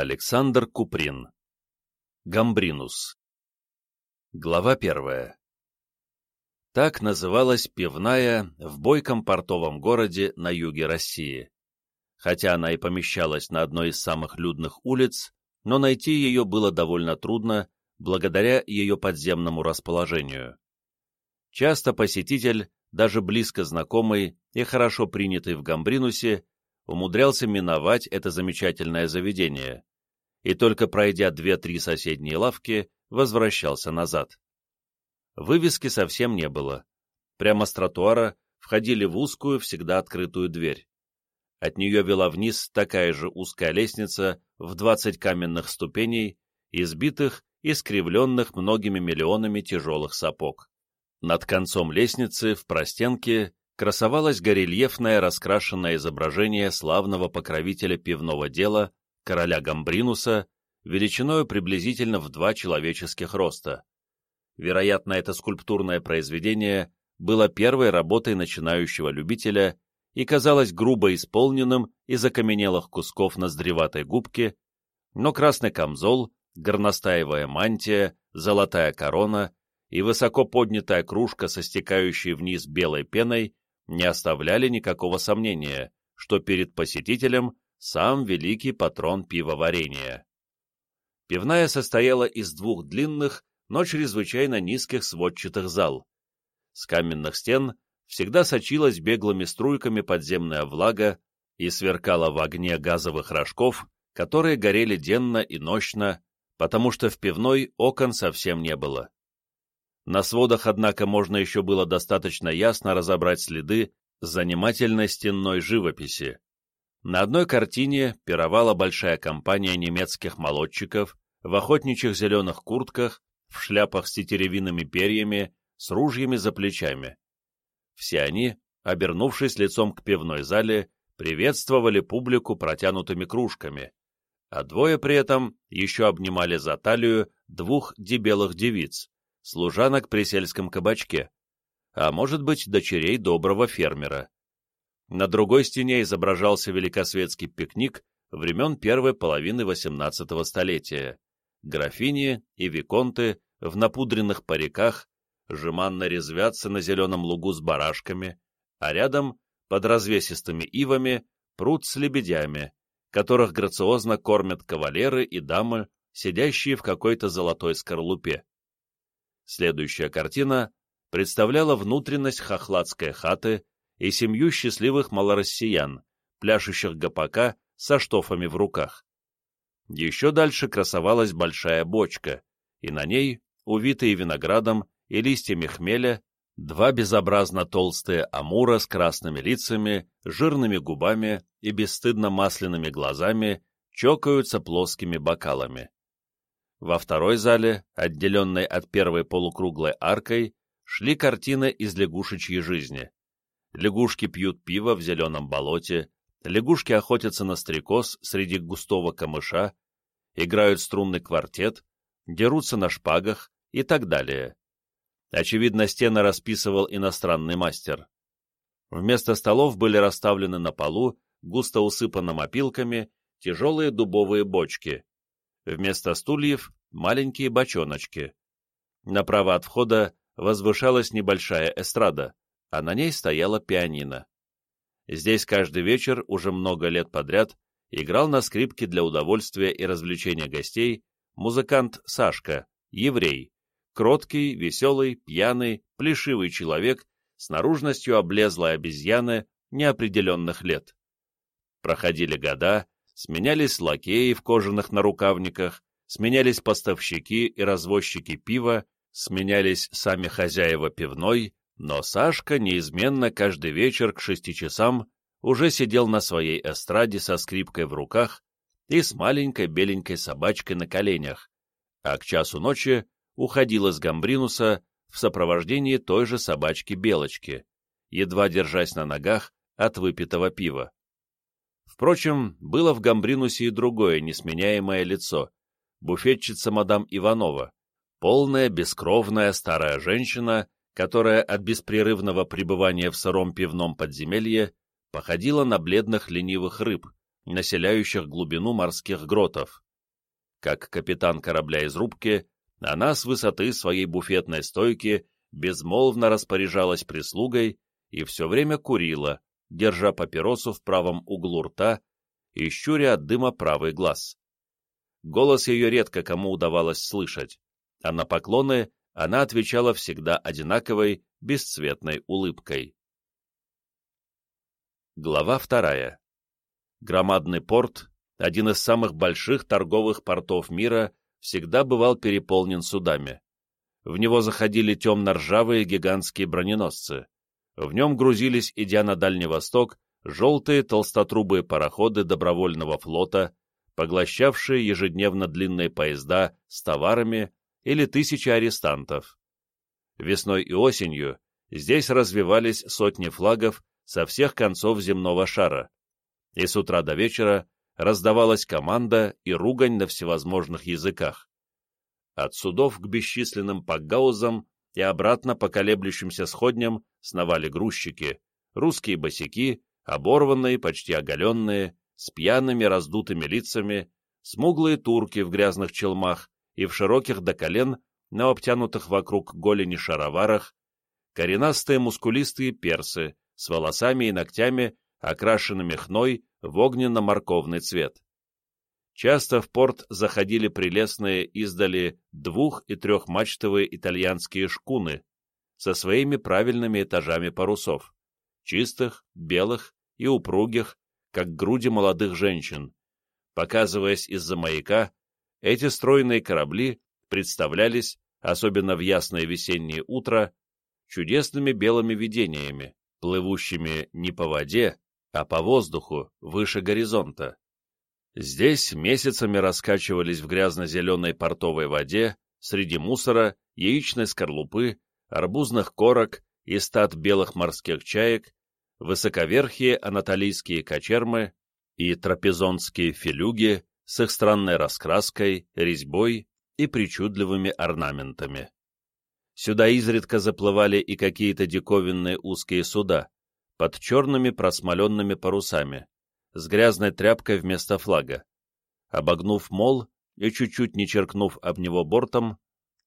Александр Куприн Гамбринус Глава первая Так называлась пивная в бойком портовом городе на юге России. Хотя она и помещалась на одной из самых людных улиц, но найти ее было довольно трудно благодаря ее подземному расположению. Часто посетитель, даже близко знакомый и хорошо принятый в Гамбринусе, умудрялся миновать это замечательное заведение, и только пройдя две-три соседние лавки, возвращался назад. Вывески совсем не было. Прямо с тротуара входили в узкую, всегда открытую дверь. От нее вела вниз такая же узкая лестница в двадцать каменных ступеней, избитых и скривленных многими миллионами тяжелых сапог. Над концом лестницы, в простенке, красовалось горельефное раскрашенное изображение славного покровителя пивного дела, короля Гамбринуса, величиною приблизительно в два человеческих роста. Вероятно, это скульптурное произведение было первой работой начинающего любителя и казалось грубо исполненным из окаменелых кусков ноздреватой губки, но красный камзол, горностаевая мантия, золотая корона и высоко поднятая кружка со стекающей вниз белой пеной не оставляли никакого сомнения, что перед посетителем сам великий патрон пивоварения. Пивная состояла из двух длинных, но чрезвычайно низких сводчатых зал. С каменных стен всегда сочилась беглыми струйками подземная влага и сверкала в огне газовых рожков, которые горели денно и нощно, потому что в пивной окон совсем не было. На сводах, однако, можно еще было достаточно ясно разобрать следы занимательной стенной живописи. На одной картине пировала большая компания немецких молодчиков в охотничьих зеленых куртках, в шляпах с тетеревиными перьями, с ружьями за плечами. Все они, обернувшись лицом к пивной зале, приветствовали публику протянутыми кружками, а двое при этом еще обнимали за талию двух дебелых девиц, служанок при сельском кабачке, а может быть, дочерей доброго фермера. На другой стене изображался великосветский пикник времен первой половины XVIII столетия. Графини и виконты в напудренных париках жеманно резвятся на зеленом лугу с барашками, а рядом, под развесистыми ивами, пруд с лебедями, которых грациозно кормят кавалеры и дамы, сидящие в какой-то золотой скорлупе. Следующая картина представляла внутренность хохладской хаты и семью счастливых малороссиян, пляшущих гопака со штофами в руках. Еще дальше красовалась большая бочка, и на ней, увитые виноградом и листьями хмеля, два безобразно толстые амура с красными лицами, жирными губами и бесстыдно масляными глазами чокаются плоскими бокалами. Во второй зале, отделенной от первой полукруглой аркой, шли картины из лягушечьей жизни. Лягушки пьют пиво в зеленом болоте, лягушки охотятся на стрекоз среди густого камыша, играют струнный квартет, дерутся на шпагах и так далее. Очевидно, стены расписывал иностранный мастер. Вместо столов были расставлены на полу, густо усыпанным опилками, тяжелые дубовые бочки, Вместо стульев — маленькие бочоночки. Направо от входа возвышалась небольшая эстрада, а на ней стояла пианино. Здесь каждый вечер, уже много лет подряд, играл на скрипке для удовольствия и развлечения гостей музыкант Сашка, еврей, кроткий, веселый, пьяный, плешивый человек с наружностью облезлой обезьяны неопределенных лет. Проходили года, сменялись лакеи в кожаных нарукавниках, сменялись поставщики и развозчики пива, сменялись сами хозяева пивной, но Сашка неизменно каждый вечер к шести часам уже сидел на своей эстраде со скрипкой в руках и с маленькой беленькой собачкой на коленях, а к часу ночи уходил из Гамбринуса в сопровождении той же собачки-белочки, едва держась на ногах от выпитого пива. Впрочем, было в Гамбринусе и другое несменяемое лицо — буфетчица мадам Иванова, полная, бескровная старая женщина, которая от беспрерывного пребывания в сыром пивном подземелье походила на бледных ленивых рыб, населяющих глубину морских гротов, Как капитан корабля из рубки, она с высоты своей буфетной стойки безмолвно распоряжалась прислугой и все время курила, держа папиросу в правом углу рта и щуря от дыма правый глаз. Голос ее редко кому удавалось слышать, а на поклоны она отвечала всегда одинаковой, бесцветной улыбкой. Глава вторая. Громадный порт, один из самых больших торговых портов мира, всегда бывал переполнен судами. В него заходили темно-ржавые гигантские броненосцы. В нем грузились, идя на Дальний Восток, желтые толстотрубые пароходы добровольного флота, поглощавшие ежедневно длинные поезда с товарами или тысячи арестантов. Весной и осенью здесь развивались сотни флагов со всех концов земного шара, и с утра до вечера раздавалась команда и ругань на всевозможных языках. От судов к бесчисленным пакгаузам и обратно по колеблющимся сходням сновали грузчики, русские босяки, оборванные, почти оголенные, с пьяными раздутыми лицами, смуглые турки в грязных челмах и в широких до колен, на обтянутых вокруг голени шароварах, коренастые мускулистые персы с волосами и ногтями, окрашенными хной в огненно-морковный цвет. Часто в порт заходили прелестные издали двух- и трехмачтовые итальянские шкуны со своими правильными этажами парусов, чистых, белых и упругих, как груди молодых женщин. Показываясь из-за маяка, эти стройные корабли представлялись, особенно в ясное весеннее утро, чудесными белыми видениями, плывущими не по воде, а по воздуху, выше горизонта. Здесь месяцами раскачивались в грязно-зеленой портовой воде, среди мусора, яичной скорлупы, арбузных корок и стад белых морских чаек, высоковерхие анатолийские кочермы и трапезонские филюги с их странной раскраской, резьбой и причудливыми орнаментами. Сюда изредка заплывали и какие-то диковинные узкие суда, под черными просмоленными парусами, с грязной тряпкой вместо флага. Обогнув мол и чуть-чуть не черкнув об него бортом,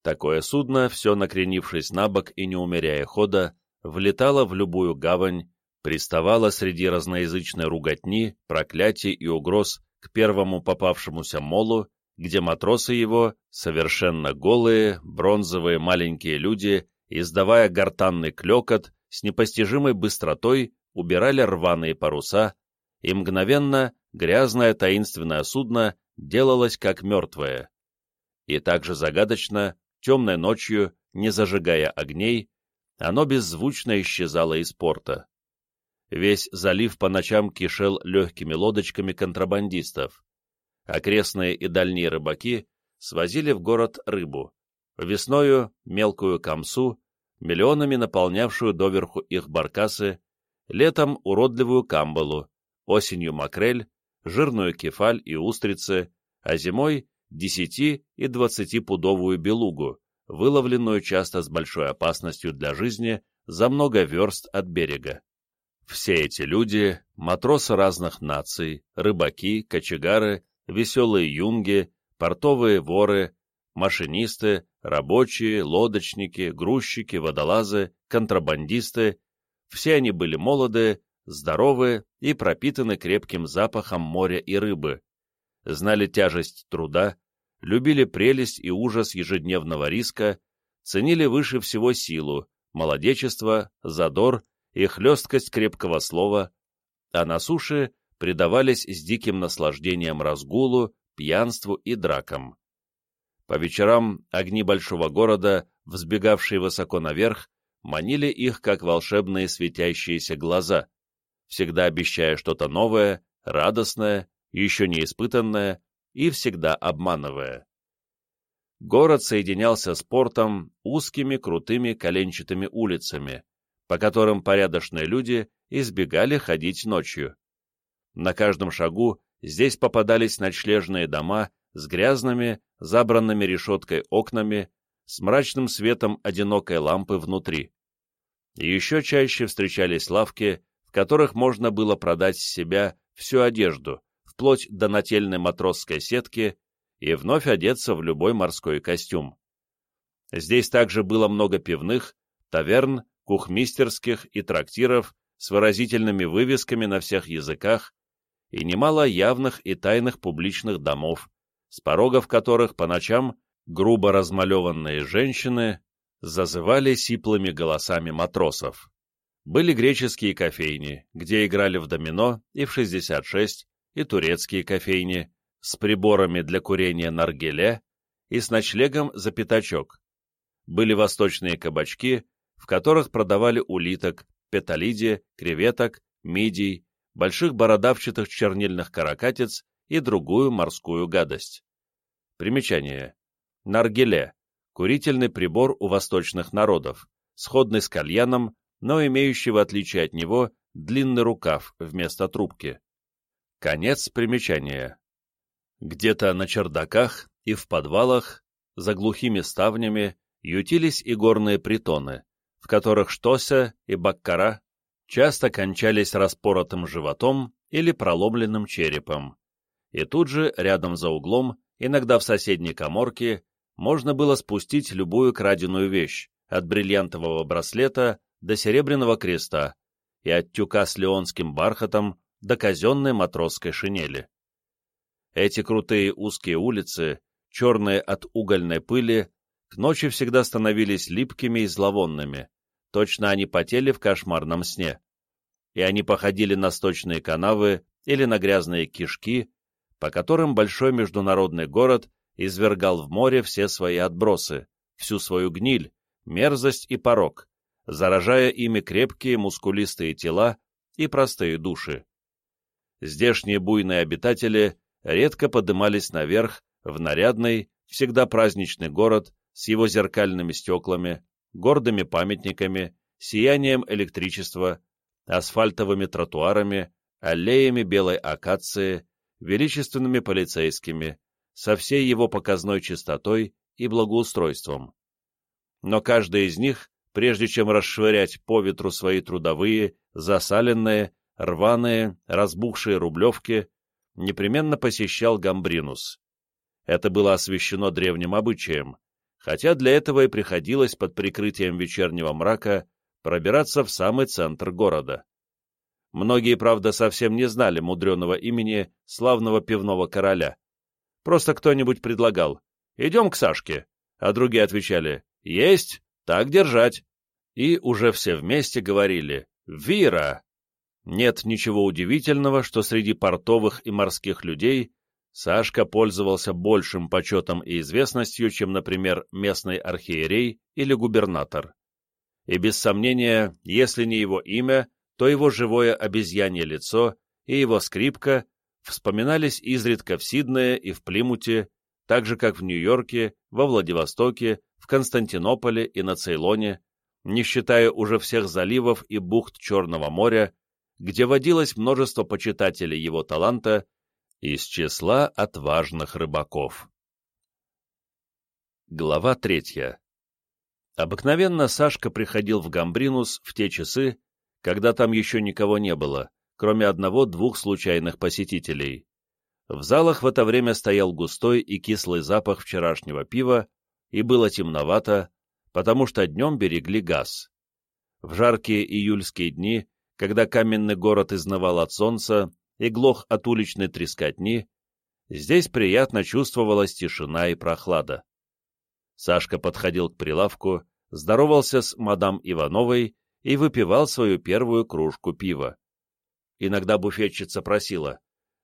такое судно, все накренившись на бок и не умеряя хода, влетало в любую гавань, приставало среди разноязычной руготни, проклятий и угроз к первому попавшемуся молу, где матросы его, совершенно голые, бронзовые маленькие люди, издавая гортанный клекот, с непостижимой быстротой убирали рваные паруса, и мгновенно грязное таинственное судно делалось как мертвое. И также загадочно, темной ночью, не зажигая огней, оно беззвучно исчезало из порта. Весь залив по ночам кишел легкими лодочками контрабандистов. Окрестные и дальние рыбаки свозили в город рыбу, весною мелкую камсу миллионами наполнявшую доверху их баркасы, летом уродливую камбалу, осенью макрель, жирную кефаль и устрицы, а зимой десяти- и двадцатипудовую белугу, выловленную часто с большой опасностью для жизни за много верст от берега. Все эти люди, матросы разных наций, рыбаки, кочегары, веселые юнги, портовые воры, машинисты, рабочие, лодочники, грузчики, водолазы, контрабандисты, все они были молоды, здоровы и пропитаны крепким запахом моря и рыбы, знали тяжесть труда, любили прелесть и ужас ежедневного риска, ценили выше всего силу, молодечество, задор и хлесткость крепкого слова, а на суше предавались с диким наслаждением разгулу, пьянству и дракам. По вечерам огни большого города, взбегавшие высоко наверх, манили их, как волшебные светящиеся глаза, всегда обещая что-то новое, радостное, еще не испытанное и всегда обманывая. Город соединялся с портом узкими крутыми коленчатыми улицами, по которым порядочные люди избегали ходить ночью. На каждом шагу здесь попадались ночлежные дома с грязными, забранными решеткой окнами, с мрачным светом одинокой лампы внутри. Еще чаще встречались лавки, в которых можно было продать себя всю одежду, вплоть до нательной матросской сетки, и вновь одеться в любой морской костюм. Здесь также было много пивных, таверн, кухмистерских и трактиров с выразительными вывесками на всех языках и немало явных и тайных публичных домов, с порогов которых по ночам грубо размалеванные женщины зазывали сиплыми голосами матросов. Были греческие кофейни, где играли в домино и в 66, и турецкие кофейни с приборами для курения наргиле и с ночлегом за пятачок. Были восточные кабачки, в которых продавали улиток, петалиди, креветок, мидий, больших бородавчатых чернильных каракатиц и другую морскую гадость. Примечание. Наргиле – курительный прибор у восточных народов, сходный с кальяном, но имеющий, в отличие от него, длинный рукав вместо трубки. Конец примечания. Где-то на чердаках и в подвалах, за глухими ставнями, ютились и горные притоны, в которых Штося и Баккара часто кончались распоротым животом или проломленным черепом. И тут же, рядом за углом, иногда в соседней коморке, можно было спустить любую краденую вещь, от бриллиантового браслета до серебряного креста и от тюка с леонским бархатом до казенной матросской шинели. Эти крутые узкие улицы, черные от угольной пыли, к ночи всегда становились липкими и зловонными, точно они потели в кошмарном сне. И они походили на сточные канавы или на грязные кишки, по которым большой международный город извергал в море все свои отбросы, всю свою гниль, мерзость и порог, заражая ими крепкие мускулистые тела и простые души. Здешние буйные обитатели редко подымались наверх в нарядный, всегда праздничный город с его зеркальными стеклами, гордыми памятниками, сиянием электричества, асфальтовыми тротуарами, аллеями белой акации, величественными полицейскими, со всей его показной чистотой и благоустройством. Но каждый из них, прежде чем расшвырять по ветру свои трудовые, засаленные, рваные, разбухшие рублевки, непременно посещал Гамбринус. Это было освящено древним обычаем, хотя для этого и приходилось под прикрытием вечернего мрака пробираться в самый центр города. Многие, правда, совсем не знали мудреного имени славного пивного короля. Просто кто-нибудь предлагал «Идем к Сашке», а другие отвечали «Есть, так держать». И уже все вместе говорили «Вира». Нет ничего удивительного, что среди портовых и морских людей Сашка пользовался большим почетом и известностью, чем, например, местный архиерей или губернатор. И без сомнения, если не его имя, то его живое обезьянье лицо и его скрипка вспоминались изредка в Сиднее и в Плимуте, так же, как в Нью-Йорке, во Владивостоке, в Константинополе и на Цейлоне, не считая уже всех заливов и бухт Черного моря, где водилось множество почитателей его таланта из числа отважных рыбаков. Глава третья. Обыкновенно Сашка приходил в Гамбринус в те часы, когда там еще никого не было, кроме одного-двух случайных посетителей. В залах в это время стоял густой и кислый запах вчерашнего пива, и было темновато, потому что днем берегли газ. В жаркие июльские дни, когда каменный город изнывал от солнца, и глох от уличной трескотни, здесь приятно чувствовалась тишина и прохлада. Сашка подходил к прилавку, здоровался с мадам Ивановой и выпивал свою первую кружку пива. Иногда буфетчица просила,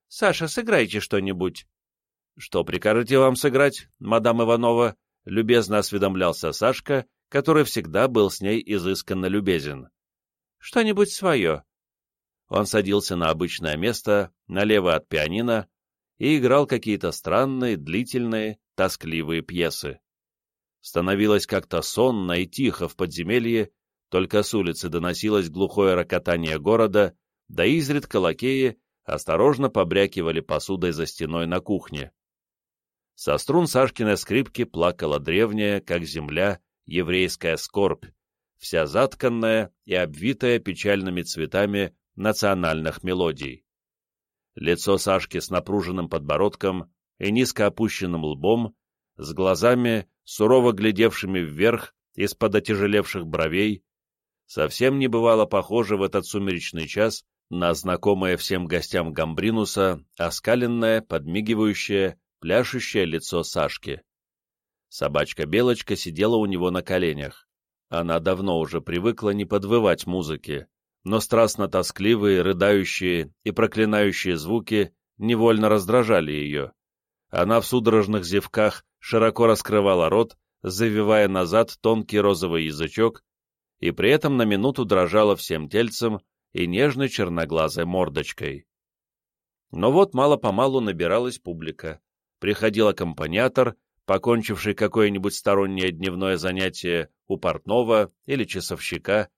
«Саша, сыграйте что-нибудь». «Что прикажете вам сыграть, мадам Иванова?» — любезно осведомлялся Сашка, который всегда был с ней изысканно любезен. «Что-нибудь свое», он садился на обычное место, налево от пианино, и играл какие-то странные, длительные, тоскливые пьесы. Становилось как-то сонно и тихо в подземелье, только с улицы доносилось глухое рокотание города, да изредка лакеи осторожно побрякивали посудой за стеной на кухне. Со струн Сашкиной скрипки плакала древняя, как земля, еврейская скорбь, вся затканная и обвитая печальными цветами национальных мелодий. Лицо Сашки с напруженным подбородком, и низко опущенным лбом, с глазами, сурово глядевшими вверх из-под отяжелевших бровей, совсем не бывало похоже в этот сумеречный час на знакомое всем гостям Гамбринуса оскаленное, подмигивающее, пляшущее лицо Сашки. Собачка-белочка сидела у него на коленях. Она давно уже привыкла не подвывать музыки, но страстно тоскливые, рыдающие и проклинающие звуки невольно раздражали ее. Она в судорожных зевках широко раскрывала рот, завивая назад тонкий розовый язычок, и при этом на минуту дрожала всем тельцем и нежной черноглазой мордочкой. Но вот мало-помалу набиралась публика. Приходил аккомпаниатор, покончивший какое-нибудь стороннее дневное занятие у портного или часовщика,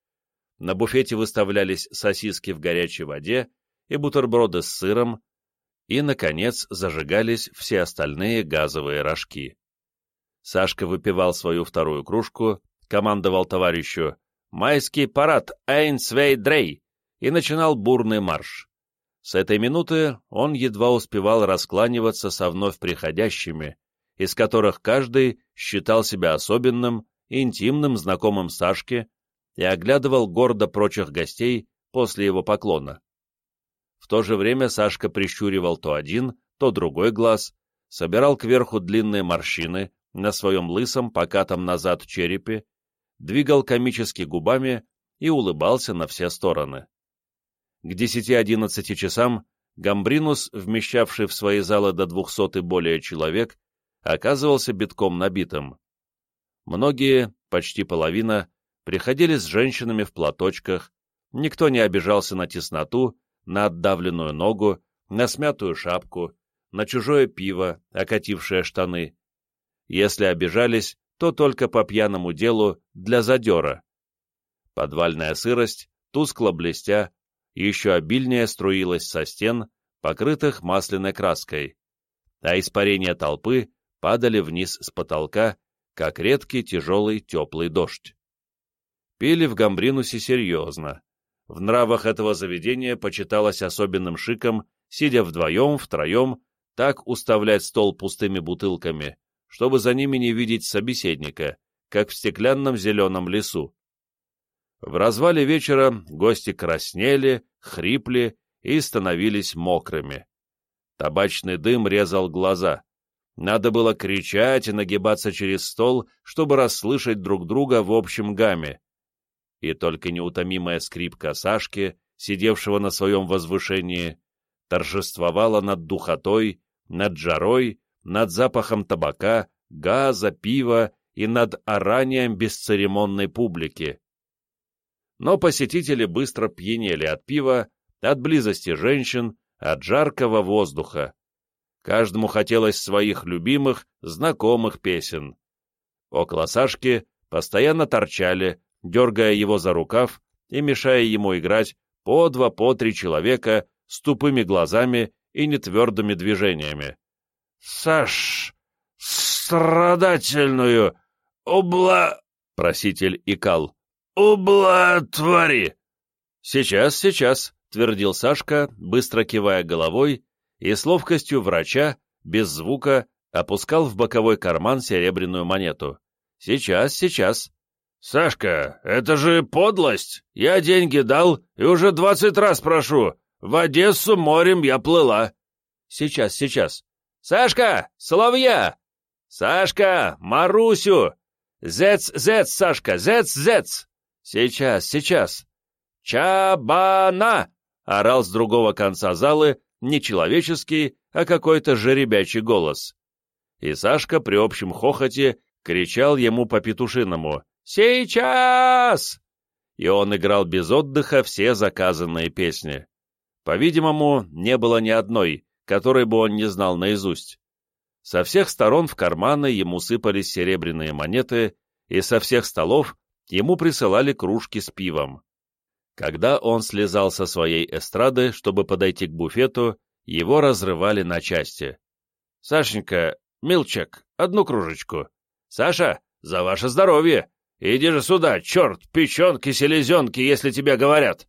на буфете выставлялись сосиски в горячей воде и бутерброды с сыром, и, наконец, зажигались все остальные газовые рожки. Сашка выпивал свою вторую кружку, командовал товарищу «Майский парад Эйнсвей Дрей» и начинал бурный марш. С этой минуты он едва успевал раскланиваться со вновь приходящими, из которых каждый считал себя особенным, интимным знакомым Сашке и оглядывал гордо прочих гостей после его поклона. В то же время Сашка прищуривал то один, то другой глаз, собирал кверху длинные морщины на своем лысом, покатом назад черепе, двигал комически губами и улыбался на все стороны. К десяти-одиннадцати часам Гамбринус, вмещавший в свои залы до двухсот и более человек, оказывался битком набитым. Многие, почти половина, приходили с женщинами в платочках, никто не обижался на тесноту, на отдавленную ногу, на смятую шапку, на чужое пиво, окатившее штаны. Если обижались, то только по пьяному делу для задера. Подвальная сырость, тускло блестя, еще обильнее струилась со стен, покрытых масляной краской, а испарения толпы падали вниз с потолка, как редкий тяжелый теплый дождь пили в Гамбринусе серьезно. В нравах этого заведения почиталось особенным шиком, сидя вдвоем, втроем, так уставлять стол пустыми бутылками, чтобы за ними не видеть собеседника, как в стеклянном зеленом лесу. В развале вечера гости краснели, хрипли и становились мокрыми. Табачный дым резал глаза. Надо было кричать и нагибаться через стол, чтобы расслышать друг друга в общем гамме и только неутомимая скрипка Сашки, сидевшего на своем возвышении, торжествовала над духотой, над жарой, над запахом табака, газа, пива и над оранием бесцеремонной публики. Но посетители быстро пьянели от пива, от близости женщин, от жаркого воздуха. Каждому хотелось своих любимых, знакомых песен. Около Сашки постоянно торчали, дергая его за рукав и мешая ему играть по два, по три человека с тупыми глазами и нетвердыми движениями. «Саш, страдательную, убла...» — проситель икал. «Ублатвори!» «Сейчас, сейчас», — твердил Сашка, быстро кивая головой, и с ловкостью врача, без звука, опускал в боковой карман серебряную монету. «Сейчас, сейчас». «Сашка, это же подлость! Я деньги дал и уже двадцать раз прошу. В Одессу морем я плыла». «Сейчас, сейчас». «Сашка, соловья! Сашка, Марусю! Зец, зец, Сашка, зец, зец!» «Сейчас, сейчас». «Чабана!» — орал с другого конца залы не человеческий, а какой-то жеребячий голос. И Сашка при общем хохоте кричал ему по-петушиному «Сейчас!» И он играл без отдыха все заказанные песни. По-видимому, не было ни одной, которой бы он не знал наизусть. Со всех сторон в карманы ему сыпались серебряные монеты, и со всех столов ему присылали кружки с пивом. Когда он слезал со своей эстрады, чтобы подойти к буфету, его разрывали на части. «Сашенька, Милчек, одну кружечку. Саша, за ваше здоровье! Иди же сюда, черт, печенки, селезенки, если тебе говорят.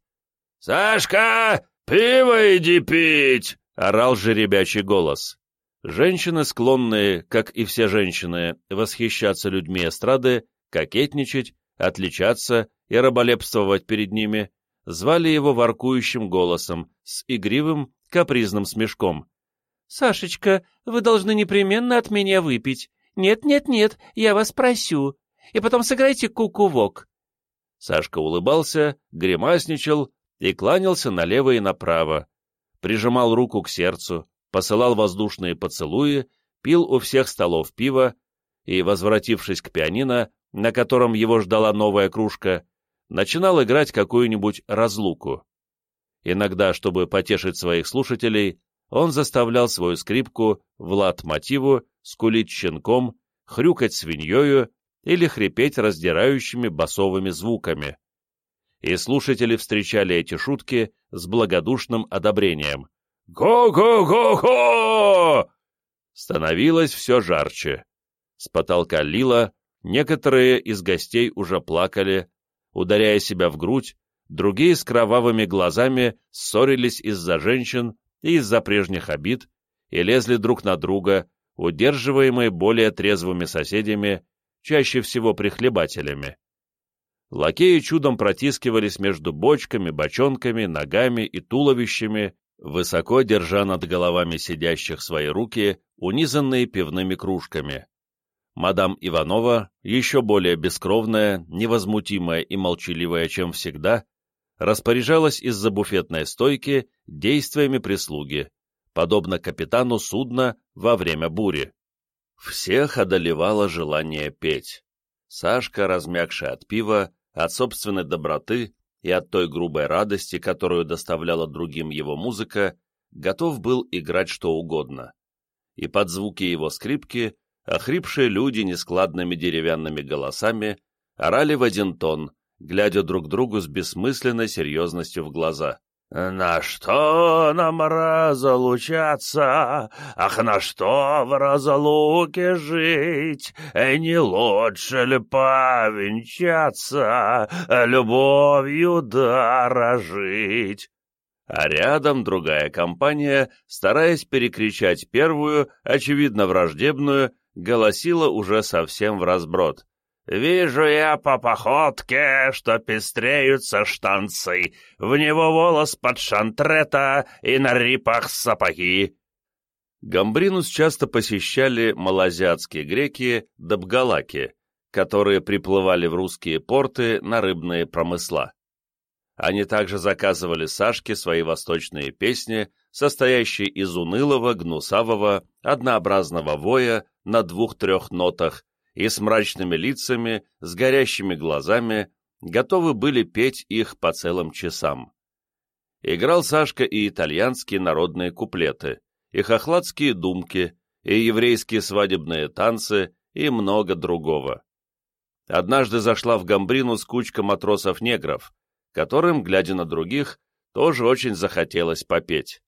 «Сашка, пиво иди пить!» — орал жеребячий голос. Женщины, склонные, как и все женщины, восхищаться людьми эстрады, кокетничать, отличаться и раболепствовать перед ними, звали его воркующим голосом, с игривым, капризным смешком. «Сашечка, вы должны непременно от меня выпить. Нет-нет-нет, я вас просю. И потом сыграйте кукувок». Сашка улыбался, гримасничал и кланялся налево и направо, прижимал руку к сердцу, посылал воздушные поцелуи, пил у всех столов пиво и, возвратившись к пианино, на котором его ждала новая кружка, начинал играть какую-нибудь разлуку. Иногда, чтобы потешить своих слушателей, он заставлял свою скрипку в лад-мотиву скулить щенком, хрюкать свиньёю или хрипеть раздирающими басовыми звуками. И слушатели встречали эти шутки с благодушным одобрением. «Го-го-го-го!» Становилось все жарче. С потолка лило, некоторые из гостей уже плакали, ударяя себя в грудь, другие с кровавыми глазами ссорились из-за женщин и из-за прежних обид и лезли друг на друга, удерживаемые более трезвыми соседями, чаще всего прихлебателями. Лакеи чудом протискивались между бочками, бочонками, ногами и туловищами, высоко держа над головами сидящих свои руки, унизанные пивными кружками. Мадам Иванова, еще более бескровная, невозмутимая и молчаливая, чем всегда, распоряжалась из-за буфетной стойки действиями прислуги, подобно капитану судна во время бури. Всех одолевало желание петь. Сашка, размягший от пива, от собственной доброты и от той грубой радости, которую доставляла другим его музыка, готов был играть что угодно. И под звуки его скрипки охрипшие люди нескладными деревянными голосами орали в один тон, глядя друг другу с бессмысленной серьезностью в глаза. «На что нам разлучаться? Ах, на что в разлуке жить? Не лучше ли повенчаться, любовью дорожить?» А рядом другая компания, стараясь перекричать первую, очевидно враждебную, голосила уже совсем в разброд. Вижу я по походке, что пестреются штанцы, в него волос под шантрета и на рипах сапоги. Гамбринус часто посещали малазиатские греки Дабгалаки, которые приплывали в русские порты на рыбные промысла. Они также заказывали Сашке свои восточные песни, состоящие из унылого, гнусавого, однообразного воя на двух-трех нотах, и с мрачными лицами, с горящими глазами, готовы были петь их по целым часам. Играл Сашка и итальянские народные куплеты, и хохладские думки, и еврейские свадебные танцы, и много другого. Однажды зашла в Гамбрину с кучка матросов-негров, которым, глядя на других, тоже очень захотелось попеть.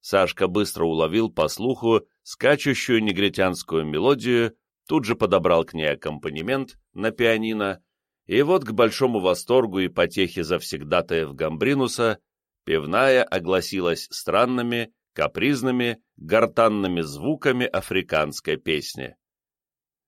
Сашка быстро уловил по слуху скачущую негритянскую мелодию тут же подобрал к ней аккомпанемент на пианино, и вот к большому восторгу и потехе завсегдатаев Гамбринуса пивная огласилась странными, капризными, гортанными звуками африканской песни.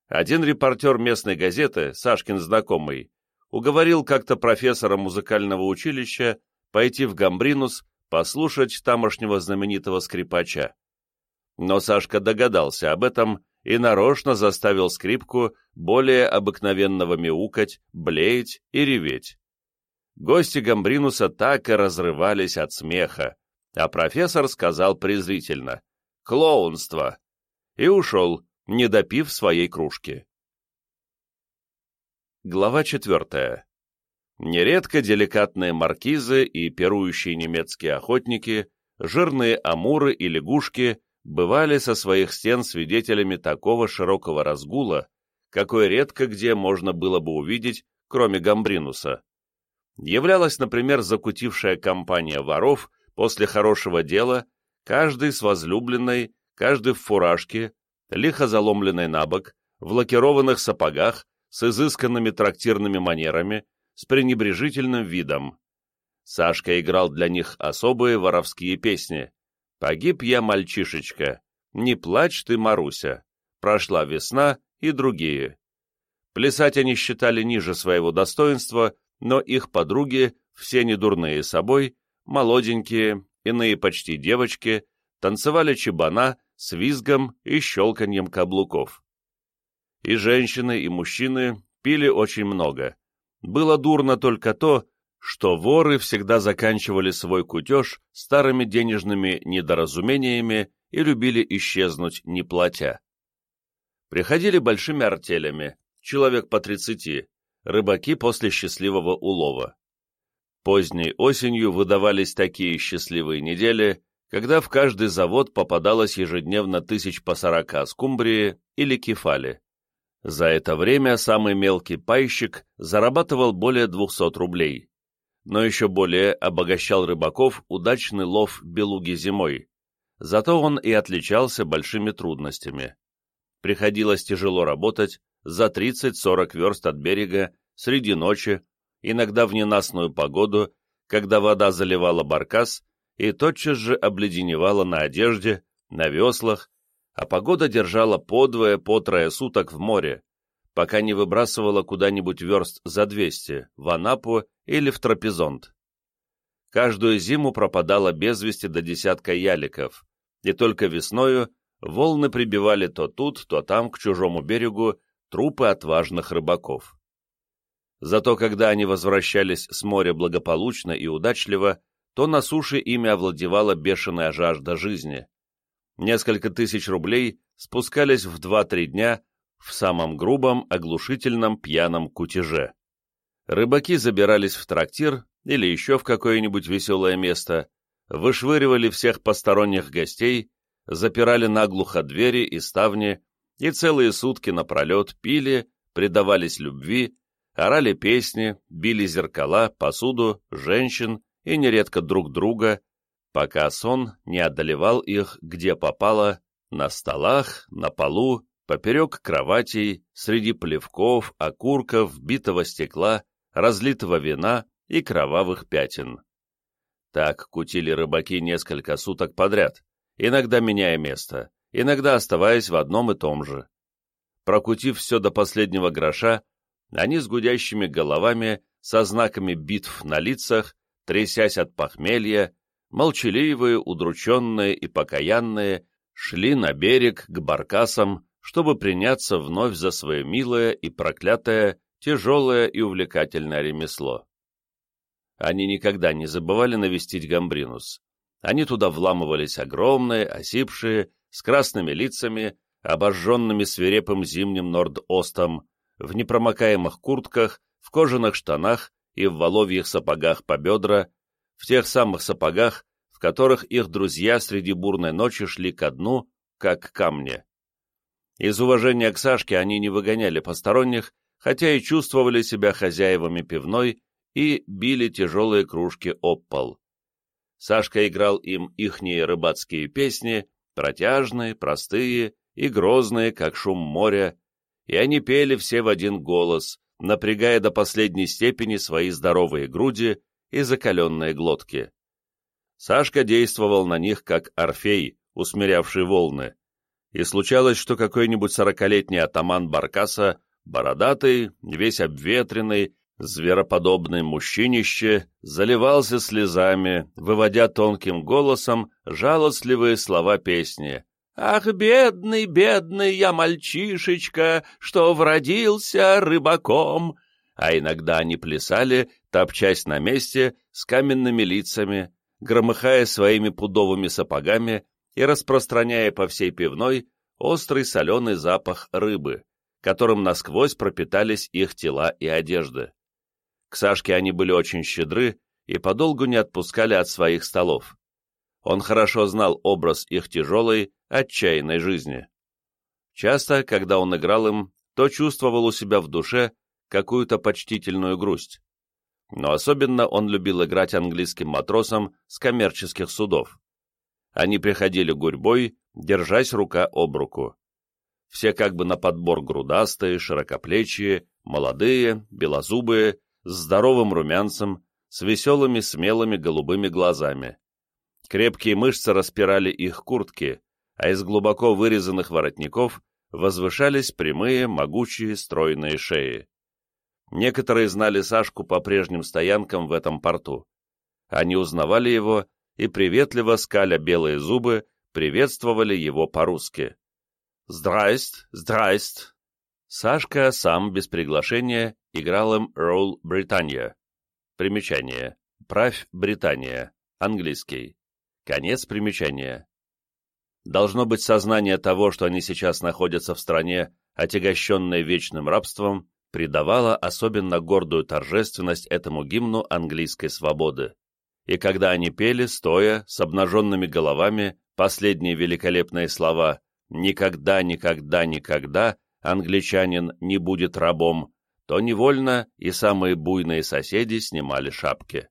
Один репортер местной газеты, Сашкин знакомый, уговорил как-то профессора музыкального училища пойти в Гамбринус послушать тамошнего знаменитого скрипача. Но Сашка догадался об этом и нарочно заставил скрипку более обыкновенного мяукать, блеять и реветь. Гости Гамбринуса так и разрывались от смеха, а профессор сказал презрительно «Клоунство!» и ушел, не допив своей кружки. Глава четвертая. Нередко деликатные маркизы и пирующие немецкие охотники, жирные амуры и лягушки бывали со своих стен свидетелями такого широкого разгула, какой редко где можно было бы увидеть, кроме Гамбринуса. Являлась, например, закутившая компания воров после хорошего дела, каждый с возлюбленной, каждый в фуражке, лихо заломленной на бок, в лакированных сапогах, с изысканными трактирными манерами, с пренебрежительным видом. Сашка играл для них особые воровские песни, Погиб я, мальчишечка, «Не плачь ты, Маруся», «Прошла весна» и другие. Плясать они считали ниже своего достоинства, но их подруги, все недурные собой, молоденькие, иные почти девочки, танцевали чебана с визгом и щелканьем каблуков. И женщины, и мужчины пили очень много. Было дурно только то, что воры всегда заканчивали свой кутеж старыми денежными недоразумениями и любили исчезнуть, не платя. Приходили большими артелями, человек по тридцати, рыбаки после счастливого улова. Поздней осенью выдавались такие счастливые недели, когда в каждый завод попадалось ежедневно тысяч по сорока скумбрии или кефали. За это время самый мелкий пайщик зарабатывал более 200 рублей. Но еще более обогащал рыбаков удачный лов белуги зимой. Зато он и отличался большими трудностями. Приходилось тяжело работать за 30-40 верст от берега, среди ночи, иногда в ненастную погоду, когда вода заливала баркас и тотчас же обледеневала на одежде, на веслах, а погода держала подвое, потрое суток в море, пока не выбрасывала куда-нибудь верст за 200, в Анапу или в Трапезонд. Каждую зиму пропадало без вести до десятка яликов, и только весною волны прибивали то тут, то там к чужому берегу трупы отважных рыбаков. Зато когда они возвращались с моря благополучно и удачливо, то на суше ими овладевала бешеная жажда жизни. Несколько тысяч рублей спускались в два-три дня в самом грубом, оглушительном пьяном кутеже. Рыбаки забирались в трактир или еще в какое-нибудь веселое место, вышвыривали всех посторонних гостей запирали наглухо двери и ставни и целые сутки напролет пили, предавались любви, орали песни, били зеркала, посуду, женщин и нередко друг друга, пока сон не одолевал их, где попало, на столах, на полу, поперек кроватей, среди плевков, окурков, битого стекла, разлитого вина и кровавых пятен. Так кутили рыбаки несколько суток подряд, иногда меняя место, иногда оставаясь в одном и том же. Прокутив все до последнего гроша, они с гудящими головами, со знаками битв на лицах, трясясь от похмелья, молчаливые, удрученные и покаянные, шли на берег к баркасам, чтобы приняться вновь за свое милое и проклятое, тяжелое и увлекательное ремесло. Они никогда не забывали навестить Гамбринус. Они туда вламывались огромные, осипшие, с красными лицами, обожженными свирепым зимним норд-остом, в непромокаемых куртках, в кожаных штанах и в воловьих сапогах по бедра, в тех самых сапогах, в которых их друзья среди бурной ночи шли ко дну, как к камне. Из уважения к Сашке они не выгоняли посторонних, хотя и чувствовали себя хозяевами пивной и били тяжелые кружки об пол. Сашка играл им ихние рыбацкие песни, протяжные, простые и грозные, как шум моря, и они пели все в один голос, напрягая до последней степени свои здоровые груди и закаленные глотки. Сашка действовал на них как орфей, усмирявший волны, и случалось, что какой-нибудь сорокалетний атаман Баркаса, бородатый, весь обветренный, Звероподобный мужчинище заливался слезами, выводя тонким голосом жалостливые слова песни. «Ах, бедный, бедный я мальчишечка, что вродился рыбаком!» А иногда они плясали, топчась на месте, с каменными лицами, громыхая своими пудовыми сапогами и распространяя по всей пивной острый соленый запах рыбы, которым насквозь пропитались их тела и одежды. К Сашке они были очень щедры и подолгу не отпускали от своих столов. Он хорошо знал образ их тяжелой, отчаянной жизни. Часто, когда он играл им, то чувствовал у себя в душе какую-то почтительную грусть. Но особенно он любил играть английским матросам с коммерческих судов. Они приходили гурьбой, держась рука об руку. Все как бы на подбор грудастые, широкоплечие, молодые, белозубые, с здоровым румянцем, с веселыми смелыми голубыми глазами. Крепкие мышцы распирали их куртки, а из глубоко вырезанных воротников возвышались прямые, могучие, стройные шеи. Некоторые знали Сашку по прежним стоянкам в этом порту. Они узнавали его и, приветливо скаля белые зубы, приветствовали его по-русски. «Здрайст, здрайст!» Сашка сам без приглашения играл им роль Британия. Примечание. Правь Британия. Английский. Конец примечания. Должно быть сознание того, что они сейчас находятся в стране, отягощенной вечным рабством, придавало особенно гордую торжественность этому гимну английской свободы. И когда они пели, стоя, с обнаженными головами, последние великолепные слова «Никогда, никогда, никогда англичанин не будет рабом», то невольно и самые буйные соседи снимали шапки.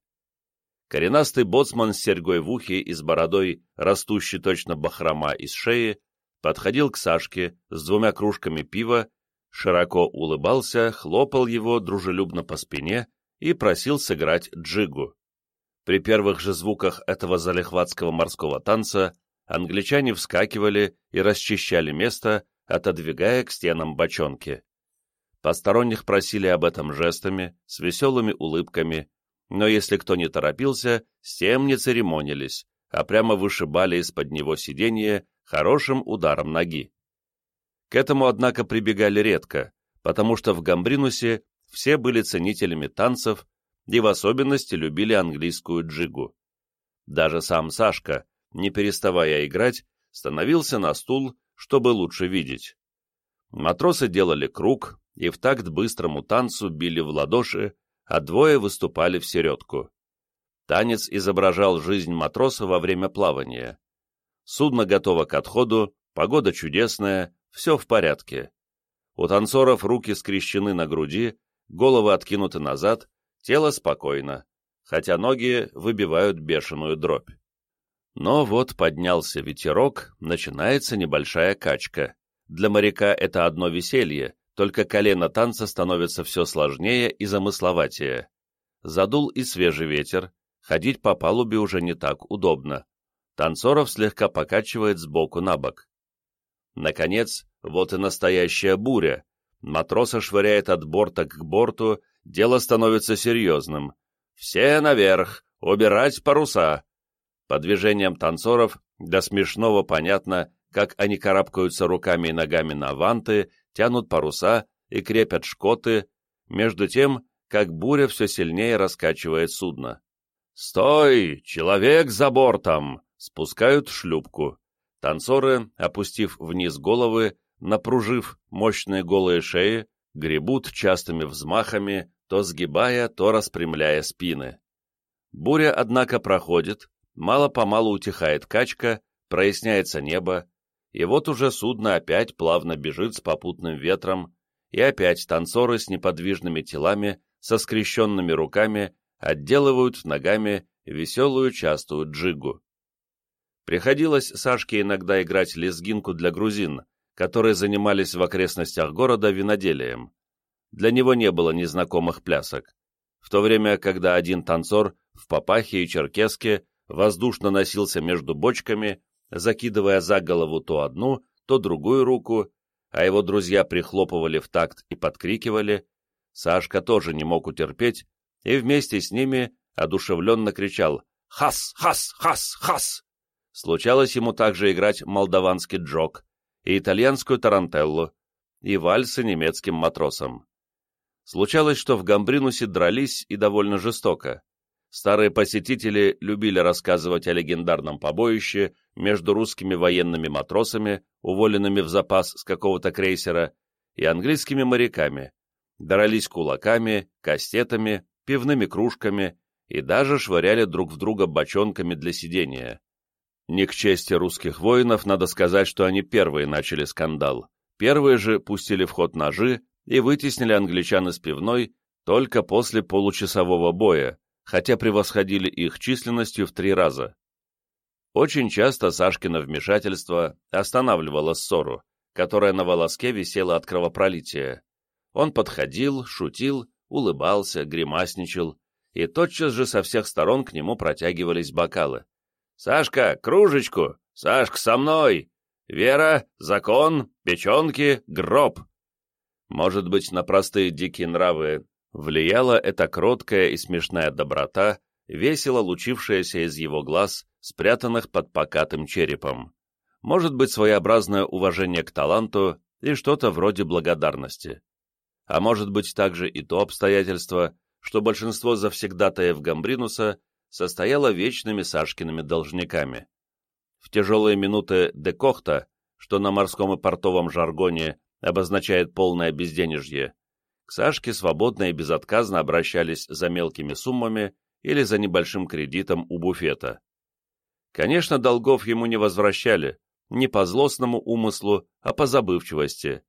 Коренастый боцман с серьгой в ухе и с бородой, растущей точно бахрома из шеи, подходил к Сашке с двумя кружками пива, широко улыбался, хлопал его дружелюбно по спине и просил сыграть джигу. При первых же звуках этого залихватского морского танца англичане вскакивали и расчищали место, отодвигая к стенам бочонки. Посторонних просили об этом жестами, с веселыми улыбками, но если кто не торопился, с тем не церемонились, а прямо вышибали из-под него сиденье хорошим ударом ноги. К этому, однако, прибегали редко, потому что в Гамбринусе все были ценителями танцев и в особенности любили английскую джигу. Даже сам Сашка, не переставая играть, становился на стул, чтобы лучше видеть. Матросы делали круг и в такт быстрому танцу били в ладоши, а двое выступали в середку. Танец изображал жизнь матроса во время плавания. Судно готово к отходу, погода чудесная, все в порядке. У танцоров руки скрещены на груди, головы откинуты назад, тело спокойно, хотя ноги выбивают бешеную дробь. Но вот поднялся ветерок, начинается небольшая качка. Для моряка это одно веселье, только колено танца становится все сложнее и замысловатее. Задул и свежий ветер, ходить по палубе уже не так удобно. Танцоров слегка покачивает сбоку на бок. Наконец, вот и настоящая буря. Матроса швыряет от борта к борту, дело становится серьезным. «Все наверх! Убирать паруса!» По движениям танцоров до смешного понятно, как они карабкаются руками и ногами на ванты тянут паруса и крепят шкоты, между тем, как буря все сильнее раскачивает судно. «Стой! Человек за бортом!» Спускают шлюпку. Танцоры, опустив вниз головы, напружив мощные голые шеи, гребут частыми взмахами, то сгибая, то распрямляя спины. Буря, однако, проходит, мало-помалу утихает качка, проясняется небо, и вот уже судно опять плавно бежит с попутным ветром, и опять танцоры с неподвижными телами, со скрещенными руками, отделывают ногами веселую частую джигу. Приходилось Сашке иногда играть лезгинку для грузин, которые занимались в окрестностях города виноделием. Для него не было незнакомых плясок. В то время, когда один танцор в папахе и черкеске воздушно носился между бочками, закидывая за голову то одну, то другую руку, а его друзья прихлопывали в такт и подкрикивали, Сашка тоже не мог утерпеть и вместе с ними одушевленно кричал «Хас! Хас! Хас! Хас!». Случалось ему также играть молдаванский джок и итальянскую тарантеллу, и вальсы немецким матросам. Случалось, что в Гамбринусе дрались и довольно жестоко. Старые посетители любили рассказывать о легендарном побоище между русскими военными матросами, уволенными в запас с какого-то крейсера, и английскими моряками. Дрались кулаками, кастетами, пивными кружками и даже швыряли друг в друга бочонками для сидения. Не к чести русских воинов надо сказать, что они первые начали скандал. Первые же пустили в ход ножи и вытеснили англичан из пивной только после получасового боя, хотя превосходили их численностью в три раза. Очень часто Сашкино вмешательство останавливало ссору, которая на волоске висела от кровопролития. Он подходил, шутил, улыбался, гримасничал, и тотчас же со всех сторон к нему протягивались бокалы. «Сашка, кружечку! Сашка, со мной! Вера, закон, печенки, гроб. Может быть, на простые дикие нравы влияла эта кроткая и смешная доброта, весело лучившаяся из его глаз, спрятанных под покатым черепом. Может быть, своеобразное уважение к таланту и что-то вроде благодарности. А может быть также и то обстоятельство, что большинство завсегдатаев Гамбринуса состояло вечными Сашкиными должниками. В тяжелые минуты декохта, что на морском и портовом жаргоне обозначает полное безденежье, к Сашке свободно и безотказно обращались за мелкими суммами или за небольшим кредитом у буфета. Конечно, долгов ему не возвращали, не по злостному умыслу, а по забывчивости,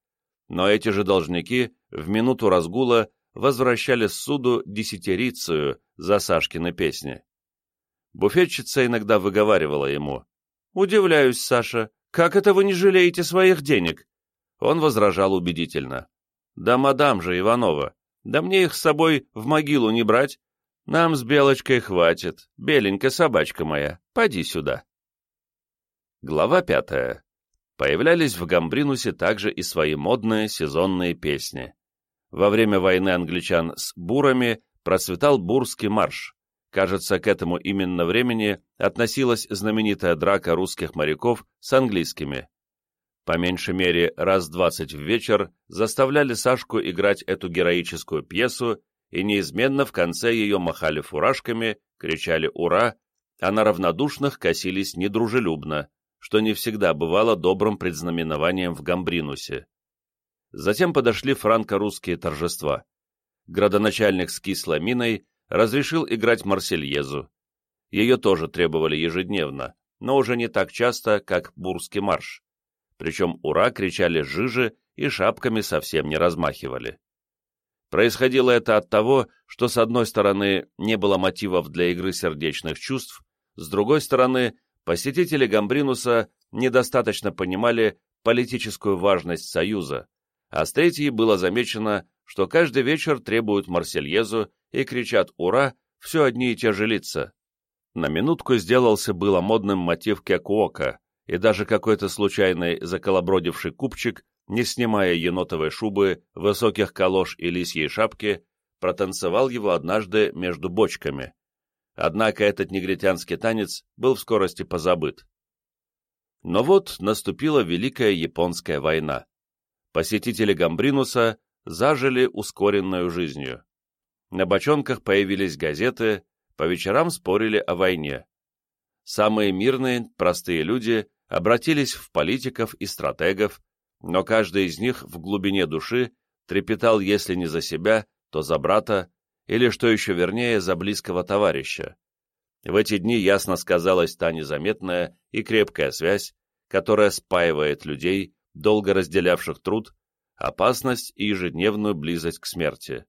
но эти же должники в минуту разгула возвращали суду десятерицию за Сашкины песни. Буфетчица иногда выговаривала ему. «Удивляюсь, Саша, как это вы не жалеете своих денег?» Он возражал убедительно. «Да мадам же Иванова, да мне их с собой в могилу не брать. Нам с Белочкой хватит, беленькая собачка моя, поди сюда». Глава пятая. Появлялись в Гамбринусе также и свои модные сезонные песни. Во время войны англичан с бурами процветал бурский марш, Кажется, к этому именно времени относилась знаменитая драка русских моряков с английскими. По меньшей мере раз двадцать в вечер заставляли Сашку играть эту героическую пьесу и неизменно в конце ее махали фуражками, кричали «Ура!», а на равнодушных косились недружелюбно, что не всегда бывало добрым предзнаменованием в Гамбринусе. Затем подошли франко-русские торжества. Градоначальник с кислой миной разрешил играть Марсельезу. Ее тоже требовали ежедневно, но уже не так часто, как Бурский марш. Причем «Ура!» кричали жижи и шапками совсем не размахивали. Происходило это от того, что с одной стороны не было мотивов для игры сердечных чувств, с другой стороны посетители Гамбринуса недостаточно понимали политическую важность Союза, а с третьей было замечено, что каждый вечер требуют Марсельезу и кричат «Ура!» все одни и те же лица. На минутку сделался было модным мотив кекуока, и даже какой-то случайный заколобродивший купчик, не снимая енотовой шубы, высоких калош и лисьей шапки, протанцевал его однажды между бочками. Однако этот негритянский танец был в скорости позабыт. Но вот наступила Великая Японская война. Посетители Гамбринуса зажили ускоренную жизнью. На бочонках появились газеты, по вечерам спорили о войне. Самые мирные, простые люди обратились в политиков и стратегов, но каждый из них в глубине души трепетал, если не за себя, то за брата, или, что еще вернее, за близкого товарища. В эти дни ясно сказалась та незаметная и крепкая связь, которая спаивает людей, долго разделявших труд, опасность и ежедневную близость к смерти.